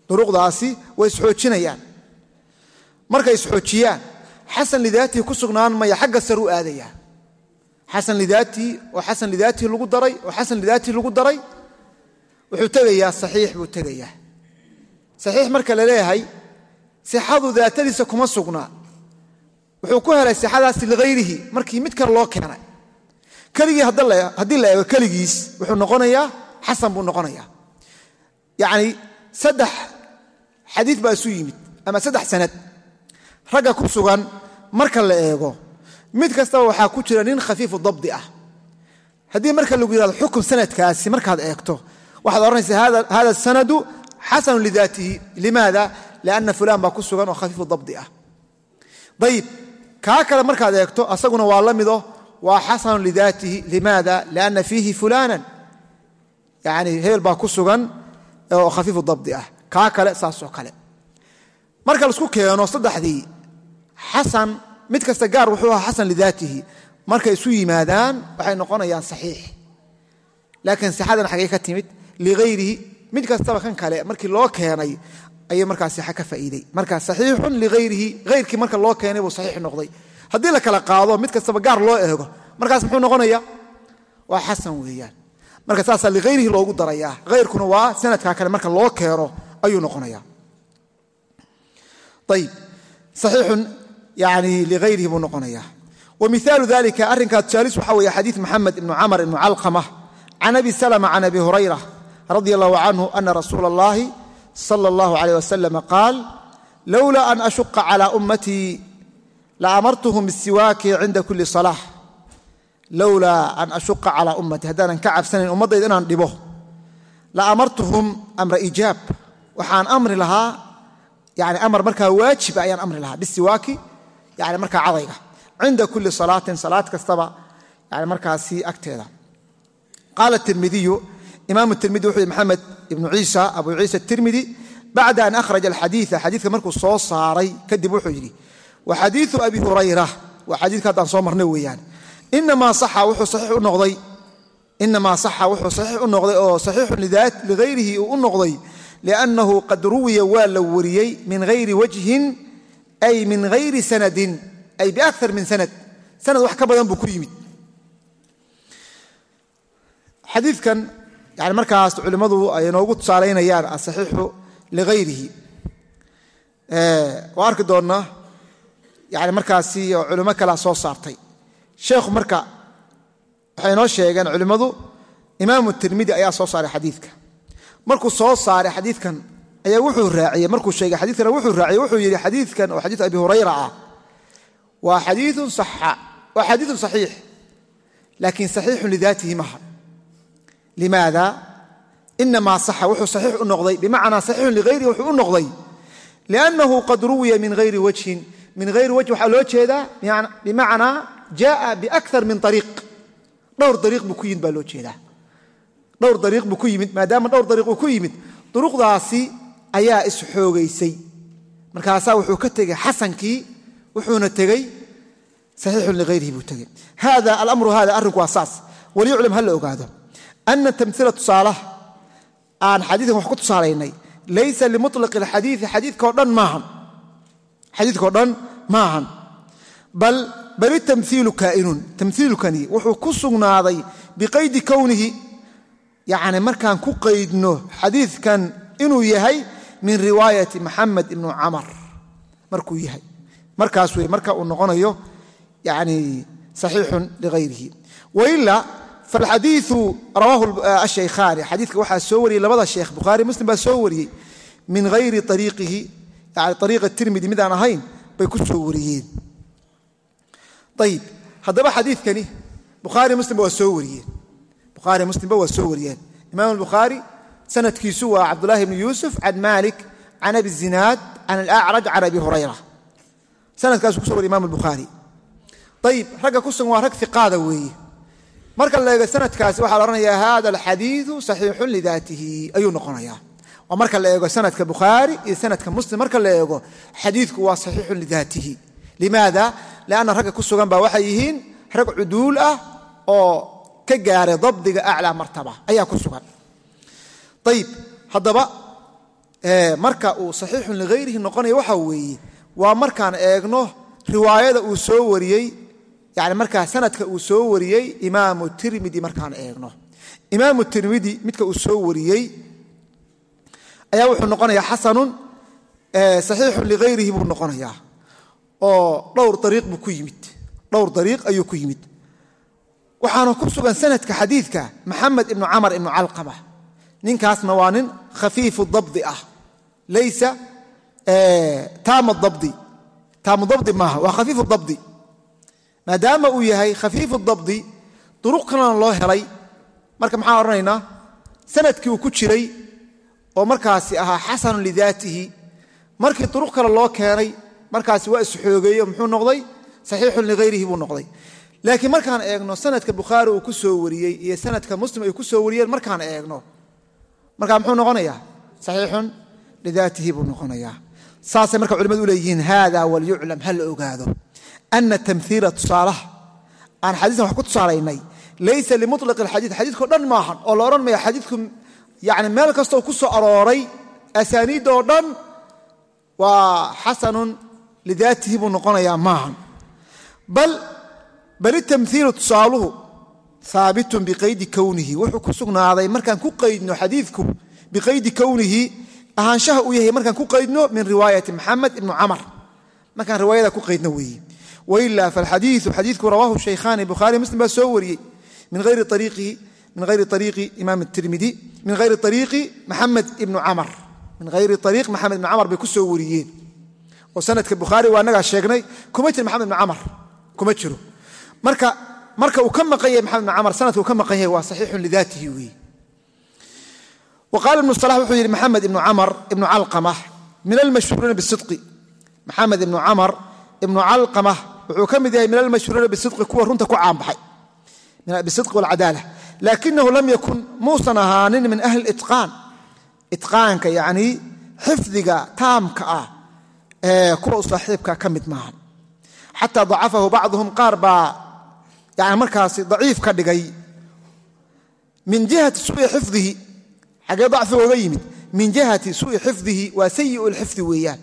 Duruqdaasi way isxoojinayaan. Markay isxoojiyaan xasan lidaatihi ku sugnaan maya xagga sar u aadayaa xasan lidaatihi oo xasan lidaatihi lagu daray oo xasan lidaatihi lagu daray wuxuu tegayaa saxiix buu tegayaa. Saxiix marka la leeyahay sixadu daatadiisa kuma sugnaa wuxuu ku helay sixadaasi lighayrihi markii mid kale loo keenay. Keligii haddii la eego keligiis wuxuu noqonayaa xasan buu noqonayaa. Yacni saddex xadiid baa isu yimid ama saddex sanad. Ragga ku sugan marka la eego mid kastaba waxaa ku jira nin khafiifu dabdi ah. Haddii marka lagu yihahdo xukun sanadkaasi markaad eegto waxaad odhanaysaa hada sanadu xasanu lidaatihi limaada? Lianna fulan baa ku sugan oo khafiifu dabdi ah. Ayib kaa kale markaad eegto asaguna waa la mido waa xasanu lidaatihi limaada? Lianna fiihi fulanan yani hebel baa ku sugan oo khafiifu dabdi ah. Kaa kale saasoo kale. Marka la isku keeno saddexdii xasan mid kasta gaar wuxuu ahaa xasan lidaatihi. Markay isu yimaadaan waxay noqonayaan saxiix. Laakiin sixadan xagee ka timid liayrihi mid kastaba kan kale markii loo keenay ayay markaa sixa ka faa'iidey marka saxiixun liayrihi hayrkii marka loo keenay buu saxiix noqday. Haddii la kala qaado mid kastaba gaar loo eego markaas muxuu noqonaya? Waa xasan weeyaan. Marka saasaa liayrihi loogu darayaa. Hayrkuna waa sanadkaa kale marka loo keeno ayuu noqonaya ayib saxiixun yani liayrihi buu noqonaya wa dalika arrinkaa tusaalis waxaa weeye xadiid maxamed ibnu camar ibnu calqama can abi salma can abi hurayra radi allahu canhu ana rasuula اllahi sala اllahu alayh wasalam qaal lowla an ashuqa cala ummatii laamartuhum bisiwaaki cinda kuli salaax lowlaa an ashuqa calaa ummatii haddaanan ka cabsanayn ummaddayda inaan dhibo. La amartuhum amra ijaab. Waxaan amri lahaa yani amar markaa waajiba ayaan amri lahaa bisiwaaki yani markaa cadayga cinda kuli salaatin salaad kastaba yani markaasi agteeda. Qaala tirmidiyu imaam tirmidi wuxuu yhi maxamed ibnu ciisa abu ciisa tirmidi bacda an akhraja alxadiia xadiidka markuu soo saaray kadib wuxuu yidhi wa xadiiu abi hurayra. Waa xadiidka haddaan soo marnay weeyaan. Inamaa saxa wuxuu saxiix u noqday oo saxiixun ligayrihi uu u noqday liannahu qad ruwiya waa la wariyey min hayri wajhin ay min hayri sanadin ay biakar min sanad. Sanad wax ka badan buu ku yimid. Xadiidkan yani markaas culimmadu ay noogu tusaalaynayaan asaxiixu lighayrihi waa arki doonnaa yani markaasi oo culimo soo saartay. Sheekhu marka waxay noo sheegeen culimmadu imaamu tirmidi ayaa soo saaray xadiidka. Markuu soo saaray xadiidkan ayaa wuxuu raaciyey markuu sheegay xadiidkana wuxuu raaciyey wuxuu yidhi xadiidkan oo xadiid abi hurayra ah. Waa xadiiun saxiix laakiin saxiixun lidaatihi maha limaada inamaa saxa wuxuu saxiix u noqday. bimacnaa saxiixun lighayrihi wuxuu u noqday. liannahu qad ruwiya min hayri wajhin min hayri wajh waxaa loo jeedaa bimacnaa jaaa biakar min ariiq dhowr dariiq buu ku yimid baa loo jeedaa dhowr dariiq buu ku yimid maadaama dhowr dariiq uu ku yimid duruqdaasi ayaa isxoogaysay markaasaa wuxuu ka tegey xasankii wuxuuna tegey saxiixun lighayrihi buu tegey hada alamru hada arrinku waa ana tamila tusaalaha aan xadiikan wax ku tusaalaynay laysa limuطlaqi اlxadiii xadiikao dhan ma ahan bal itamhiilu kaa'inun tamhiilkani wuxuu ku sugnaaday biqaydi kownihi yacni markaan ku qaydno xadiidkan inuu yahay min riwaayati maxamed ibnu camar markuu yahay markaas wey marka uu noqonayo yani saxiixun lighayrihi waila falxadiiu rawaahu ashaykhaani xadiidka waxaa soo wariyey labada sheekh bukhaari muslim baa soo wariyey min hayri ariiqihi yani ariiqa tirmidi midaan ahayn bay ku soo wariyeen ayib haddaba xadiidkani bukhaari muslim waa soo wariyeen bukhaari muslimba waa soo wariyeen imaam albukhaari sanadkiisu waa cabdulahi bni yuusuf can malik can abi zinaad can alacraj can abi hurayra sanadkaasuu kuso wariy imam albukhaari ayib ragga ku sugan waa rag iqaada weeye marka la eego sanadkaasi waxaa la odhanayaa hada alxadiidu saxiixun lidaatihi ayuu noqonayaa. Waa marka la eego sanadka bukhaari iyo sanadka muslim. Marka la eego xadiidku waa saxiixun lidaatihi. Limaada? Lianna ragga ku sugan baa waxay yihiin rag cuduul ah oo ka gaaray dabdiga aclaa martaba ayaa ku sugan. Ayib haddaba marka uu saxiixun lighayrihi noqonaya waxa weeye waa markaan eegno riwaayada uu soo wariyey yani markaa sanadka uu soo wariyey imaamu tirmidi markaan eegno. Imaamu tirmidi midka uu soo wariyey ayaa wuxuu noqonayaa xasanun saxiixun lighayrihi buu noqonayaa oo dhowr ariiq buu ku yimid. Dhowr dariiq ayuu ku yimid. Waxaana ku sugan sanadka xadiidka maxamed ibnu camar ibnu calqama ninkaasna waa nin khafiifu dabdi ah. Laysa taama dabdi. Taamu dabdi maaha waa khafiifu dabdi maadaama uu yahay khafiifu dabdi duruq kalena loo helay. Marka maxaan odhanaynaa sannadkii uu ku jiray oo markaasi ahaa xasanun lidaatihi. Markii duruq kale loo keenay markaasi waa isxoogeeyo muxuu noqday? Saxiixun lighayrihi buu noqday. Laakiin markaan eegno sanadka bukhaari uu ku soo wariyey iyo sanadka muslim ay ku soo wariyeen markaan eegno markaa muxuu noqonayaa? Saxiixun lidaatihi buu noqonayaa. Saasay marka culimadu u leeyihiin hada walyuclam ha la ogaado ana tamhiila tusaalaha aan xadiiskan wax ku tusaalaynay laysa limuطlaq اlxadiid xadiidko dhan maahan oo la odhan maya xadiidku yani meel kastoo ku soo arooray asaaniidoo dhan waa xasanun lidaatihi buu noqonayaa maahan bal bal itamhiilu tusaaluhu haabitun biqaydi kownihi wuxuu ku sugnaaday markaan ku qaydno xadiidku biqaydi kownihi ahaanshaha uu yahay markaan ku qaydno min riwaayati maxamed ibnu camar markaan riwaayada ku qaydno weeye waila falxadiiu xadiidku rawaahu shaykhaani bukhaari muslim baa soo wariyey min hayri ariiqi maxamed ibnu camar min hayri ariiq maxamed ibnu camar bay ku soo wariyeen oo sanadka bukhaari waa annagaa sheegnay kuma jiro maxamed ibnu camar kuma jiro marka marka uu ka maqan yahay maxamed ibnu camar sanadka uu ka maqan yahay waa saxiixun lidaatihi weeye wqaala ibnu salax wuxuu yidhi maxamed ibnu camar ibnu calqama min almashhuuriina bisidqi maxamed ibnu camar ibnu calqama wuxuu ka mid yahay min almashhuuriina bisidqi kuwa runta ku caanbaxay. Bisidqi walcadaala laakinahu lam yakun muusan ahaanin min ahli itqaan itqaanka yacnii xifdiga taamka ah ee kuwa u saaxiibka ka mid maahan. Xataa dacafahu bacduhum qaar baa yani markaasi daciif ka dhigay. Min jihati suui xifdihi xagee dacfiga oga yimid. Min jihati suui xifdihi waa sayiu lxifdi weeyaan.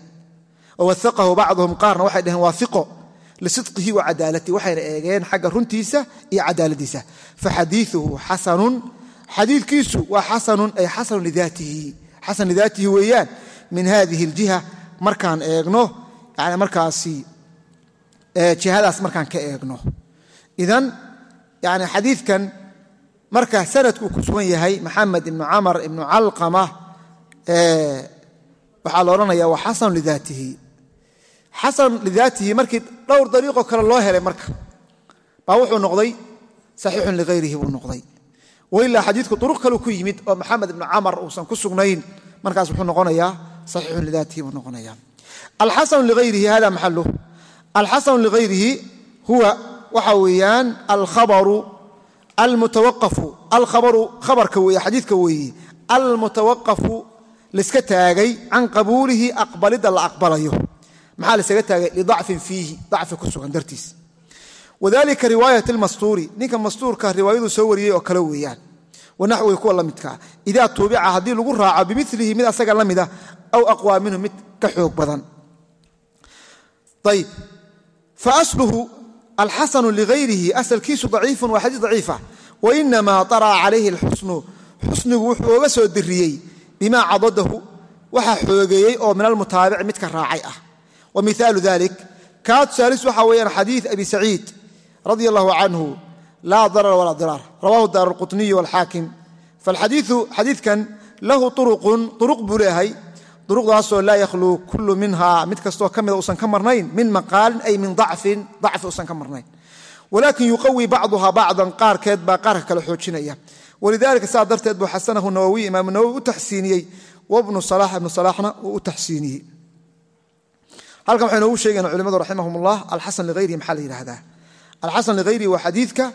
Wawahaqahu bacduhum qaarna waxay dhaheen waa iqo lisidqihi wa cadaalatihi waxayna eegeen xagga runtiisa iyo cadaaladiisa faxadiiuhu xasanun xadiidkiisu waa xasanun ay xasan lidaatihi weeyaan min hadihi aljiha markaan eegno yani markaasi jihadaas markaan ka eegno idan yani xadiidkan marka sanadkuu ku sugan yahay maxamed ibnu camar ibnu calqama waxaa la odhanaya waa xasan lidaatihi xasan lidaatihi markii dhowr dariiqoo kale loo helay marka. Baa wuxuu noqday saxiixun lighayrihi buu noqday. Wailaa xadiidku duruq kaleu ku yimid oo maxamed ibnu camar uusan ku sugnayn. Markaas wuxuu noqonayaa saxiixun lidaatihi buu noqonaya alxasanu lighayrihi hada maxalu alxasanu lighayrihi huwa waxa weeyaan alkhabaru almutawaqafu. Alkhabaru khabarka weeye xadiidka weeye. Almutawaqafu laiska taagay can qabuulihi aqbalidda la aqbalayo maxaa laisaga taagay? Lidacfin fiihi dacfi ku sugan dartiis. Wadalika riwaayat lmastuuri ninka mastuurka riwaayaduu soo wariyey oo kale weeyaan. Wanaxwihi kuwa la idaa tuubica haddii lagu raaco bimilihi mid asaga la mida aw aqwaa minhu mid ka xoog badan. Ayb faasluhu alxasanu ligayrihi asalkiisu daciifun waa xadiis daciifa wainamaa طaraca calayhi alxusnu xusnigu wuxuu oga soo diriyey bima cadadahu waxaa xoogeeyey oo min almutaabici midka raacay ah wa miaalu dalik kaa tusaalis waxaa weeyaan xadiid abi saciid radia allahu canhu laa darara walaa diraar rawahu daar alqutniyu walxaakim falxadiiu xadiidkan lahu uruqun uruq buu leeyahay duruqdaasoo laa yakhluu kullu minha mid kastoo ka mida uusan ka marnayn min maqaalin ay min dacfin dacfi uusan ka marnayn walaakin yuqawi bacduha bacdan qaarkeed baa qaarka kale xoojinaya walidaalika saa darteed buu xasanahu nawowiy imaamu nawowi u taxsiiniyey halkan waxay noogu sheegayaan culimadu raximahum ullah alxasan lighayrihi maxaa la yidhaahdaa? Alxasan lighayrihi waa xadiidka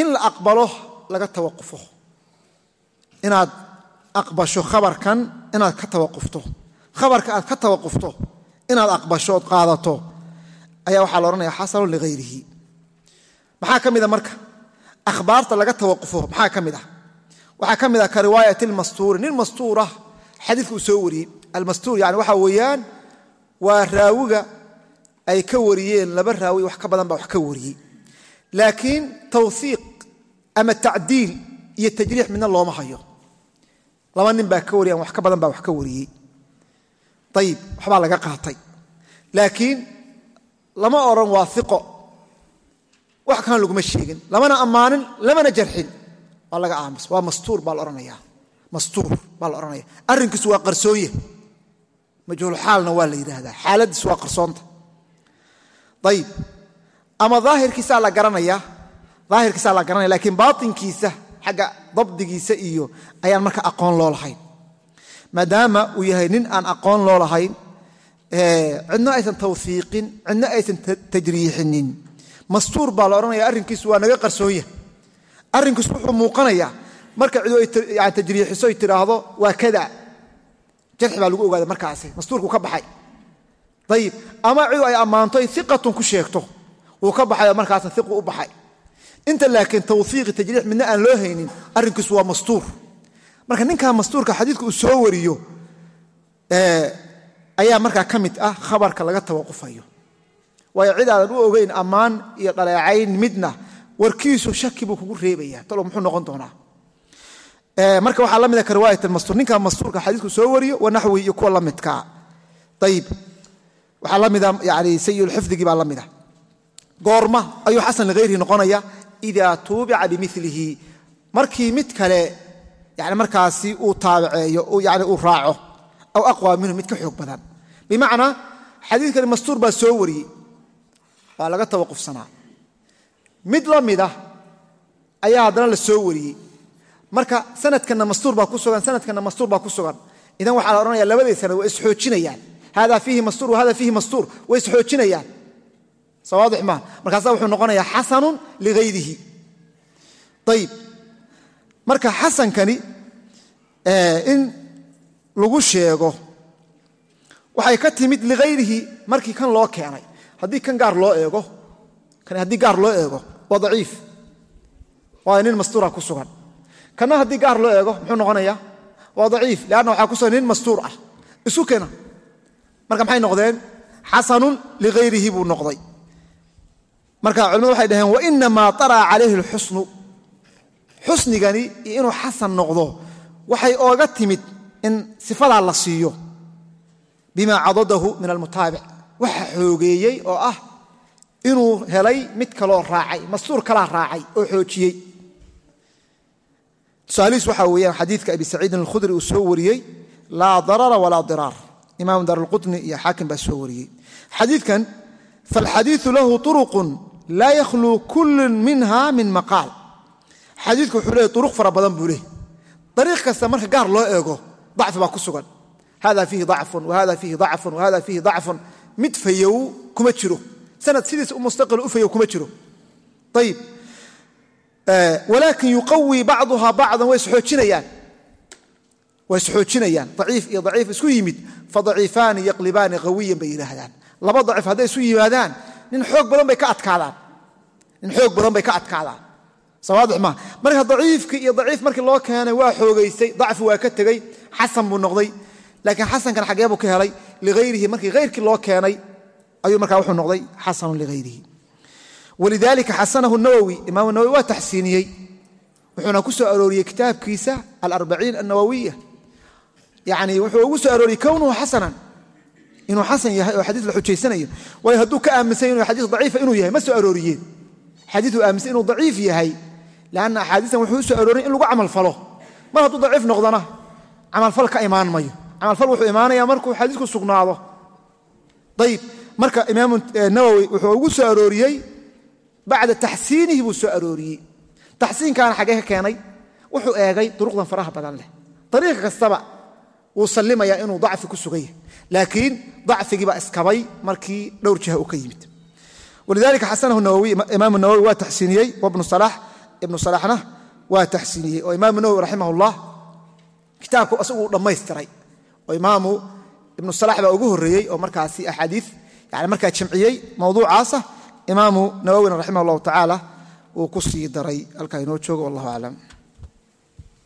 in la aqbalo laga tawaqufo. Inaad aqbasho khabarkan inaad ka tawaqufto. Khabarka aad ka tawaqufto inaad aqbasho ood qaadato ayaa waxaa la odhanaya xasanun lighayrihi. Maxaa ka mida marka? Akhbaarta laga tawaqufo maxaa ka mid ah waxaa ka mid ah ka riwaayat lmastuuri nin mastuurah xadiidka uu soo wariyey. Almastuur yani waxa weeyaan waa raawiga ay ka wariyeen laba raawi wax ka badan baa wax ka wariyey. Laakiin tawhiiq ama tacdiil iyo tajriix midna looma hayo. Laba nin baa ka wariyan wax ka badan baa wax ka wariyey. Ayib waxbaa laga qaatay. Laakiin lama odhan waa iqo wax kalena laguma sheegin. Lamana ammaanin lamana jarxin. Waa laga aamus waa mastuur baa la odhanaya mastuur baa la odhanaya arrinkiisu waa qarsoonye majhuulxaalna waa la yidhaahdaa. Xaaladiisu waa qarsoonta. Ayib ama daahirkiisaa la garanaya daahirkiisaa la garanaya lakiin baatinkiisa xagga dabdigiisa iyo ayaan marka aqoon loo lahayn. Maadaama uu yahay nin aan aqoon loo lahayn cidna aysan tawhiiqin cidna aysan tajriixinin. Mastuur baa la odhanaya arrinkiisu waa naga qarsoonya. Arrinkiisu wuxuu muuqanayaa. Marka cidu ay tajriixiso ay tidhaahdo waa kada jarxi baa lagu ogaada markaasi. Mastuurkuu ka baxay. Ayib ama cidu ay ammaanto ay iqatun ku sheegto wuu ka baxay oo markaasna iqu u baxay. Inta laakiin tawhiiqi tajriix midna aan loo haynin arrinkiisu waa mastuur. Marka ninkaa mastuurka xadiidka uu soo wariyo ayaa markaa ka mid ah khabarka laga tawaqufayo waayo cid aadan u ogeyn ammaan iyo dhaleecayn midna warkiisu shaki buu kugu reebaya talo muxuu noqon doonaa marka waxaa la mida ka riwaayat almastuur ninkaa mastuurka xadiisku soo wariyo wanaxwi iyo kuwa la ayib waxaa la mida yani sayulxifdigii baa la mida goorma ayuu xasan lighayrihi noqonaya idaa tuubica bimilihi markii mid kale yani markaasi uu taabiceeyo yani uu raaco aw aqwa minhu mid ka xoog badan. Bimacnaa xadiidkani mastuur baa soo wariyey. Waa laga tawaqufsanaa. Mid la mida ayaa haddana la soo wariyey marka sanadkanna mastuur baa ku sugan sanadkanna mastuur baa ku sugan. Idan waxaa la odhanaya labadii sanad waa isxoojinayaan hada fiihi mastuur wahada fiihi mastuur way isxoojinayaan sawaadix maaha markaasa wuxuu noqonayaa xasanun lighayrihi ayib marka xasankani in lagu sheego waxay ka timid lighayrihi markii kan loo keenay. Haddii kan gaar loo eego haddii gaar loo eego waa daciif. Waayo nin mastuura ku sugan kanna haddii gaar loo eego muxuu noqonayaa waa daciif leanna waxaa ku sugan nin mastuur ah. Isu kena. Marka maxay noqdeen? Xasanun lighayrihi buu noqday. Marka culimadu waxay dhaheen wainamaa طara'a calayhi اlxusnu xusnigani iyo inuu xasan noqdo waxay ooga timid in sifadaa la siiyo. Bima cadadahu min almutaabic. Waxa xoogeeyey oo ah inuu helay mid kaloo raacay mastuur kalaa raacay oo xoojiyey tusaalihiis waxaa weeyaan xadiidka abi saciidin alkhudri uu soo wariyey laa darara walaa diraar imaamu daaralqutni iyo xaakim baa soo wariyey. Xadiidkan falxadiiu lahu turuqun laa yakhluu kullun minha min maqaal. Xadiidku wuxuu leeyahy turuq fara badan buu leey dariiq kasta marka gaar loo eego dacfi baa ku sugan. Hada fiihi dacfun wahada fiihi dacfun wahada fiihi dacfun. Mid fayow kuma jiro. Sanad sidiisa u mustaqil u fayow kuma jiro. Ayib walaakin yuqawii bacduha bacdan way isxoojinayaan daciif iyo daciif isku yimid. Fadaciifaani yaqlibaani qawiyan bay yidhaahdaan. Laba daciif hadday isu yimaadaan nin xoog badan bay ka adkaadaan. Maaha marka daciifkii iyo daciif markii loo keenay waa xoogaystay dacfi waa ka tegey xasan buu noqday. Laakiin xasankan xaggee buu ka helay lighayrihi markii hayrkii loo keenay ayuu markaa wuxuu noqday xasanun lighayrihi walidalika xasanahu nawowi imaamu nawowi waa taxsiiniyey. Wuxuuna ku soo arooriyey kitaabkiisa alarbaciin annawawiya yani wuxuu ugu soo arooriyey kownuhu xasanan. Inuu xasan yahay oo xadiis la xujaysanayo. Waayo hadduu ka aaminsan inu xadiis daciifa inuu yahay ma soo arooriyeen. Xadiiuu aaminsan inuu daciif yahay lanna axaadiistan wuxuu u soo arooriyay in lagu camalfalo mar hadduu daciif noqdona camalfal ka imaan mayo. Camalfal wuxuu imaanaya markuu xadiisku sugnaado. Ayib bacda taxsiinihi buu soo arooriyey. Taxsiinkaana xaggee ka keenay. Wuxuu eegay duruqdan faraha badan leh. Ariiq kastaba wuu sallimayaa inuu dacfi ku sugan yahay laakiin dacfigiibaa iskabay markii dhowr jiha uu ka yimid. Walidalika xasanahu imaamu nawowi waa taxsiiniyey wabnu salax ibnu salaxna waa taxsiiniyey. Oo imaamu nawowi raximah ullah kitaabku isagu uu dhammaystiray. Oo imaamu ibnu salax baa ugu horreeyey imaamu nawowina raximah allahu tacaala uu ku sii daray halkaa inoo joogo wallahu aclam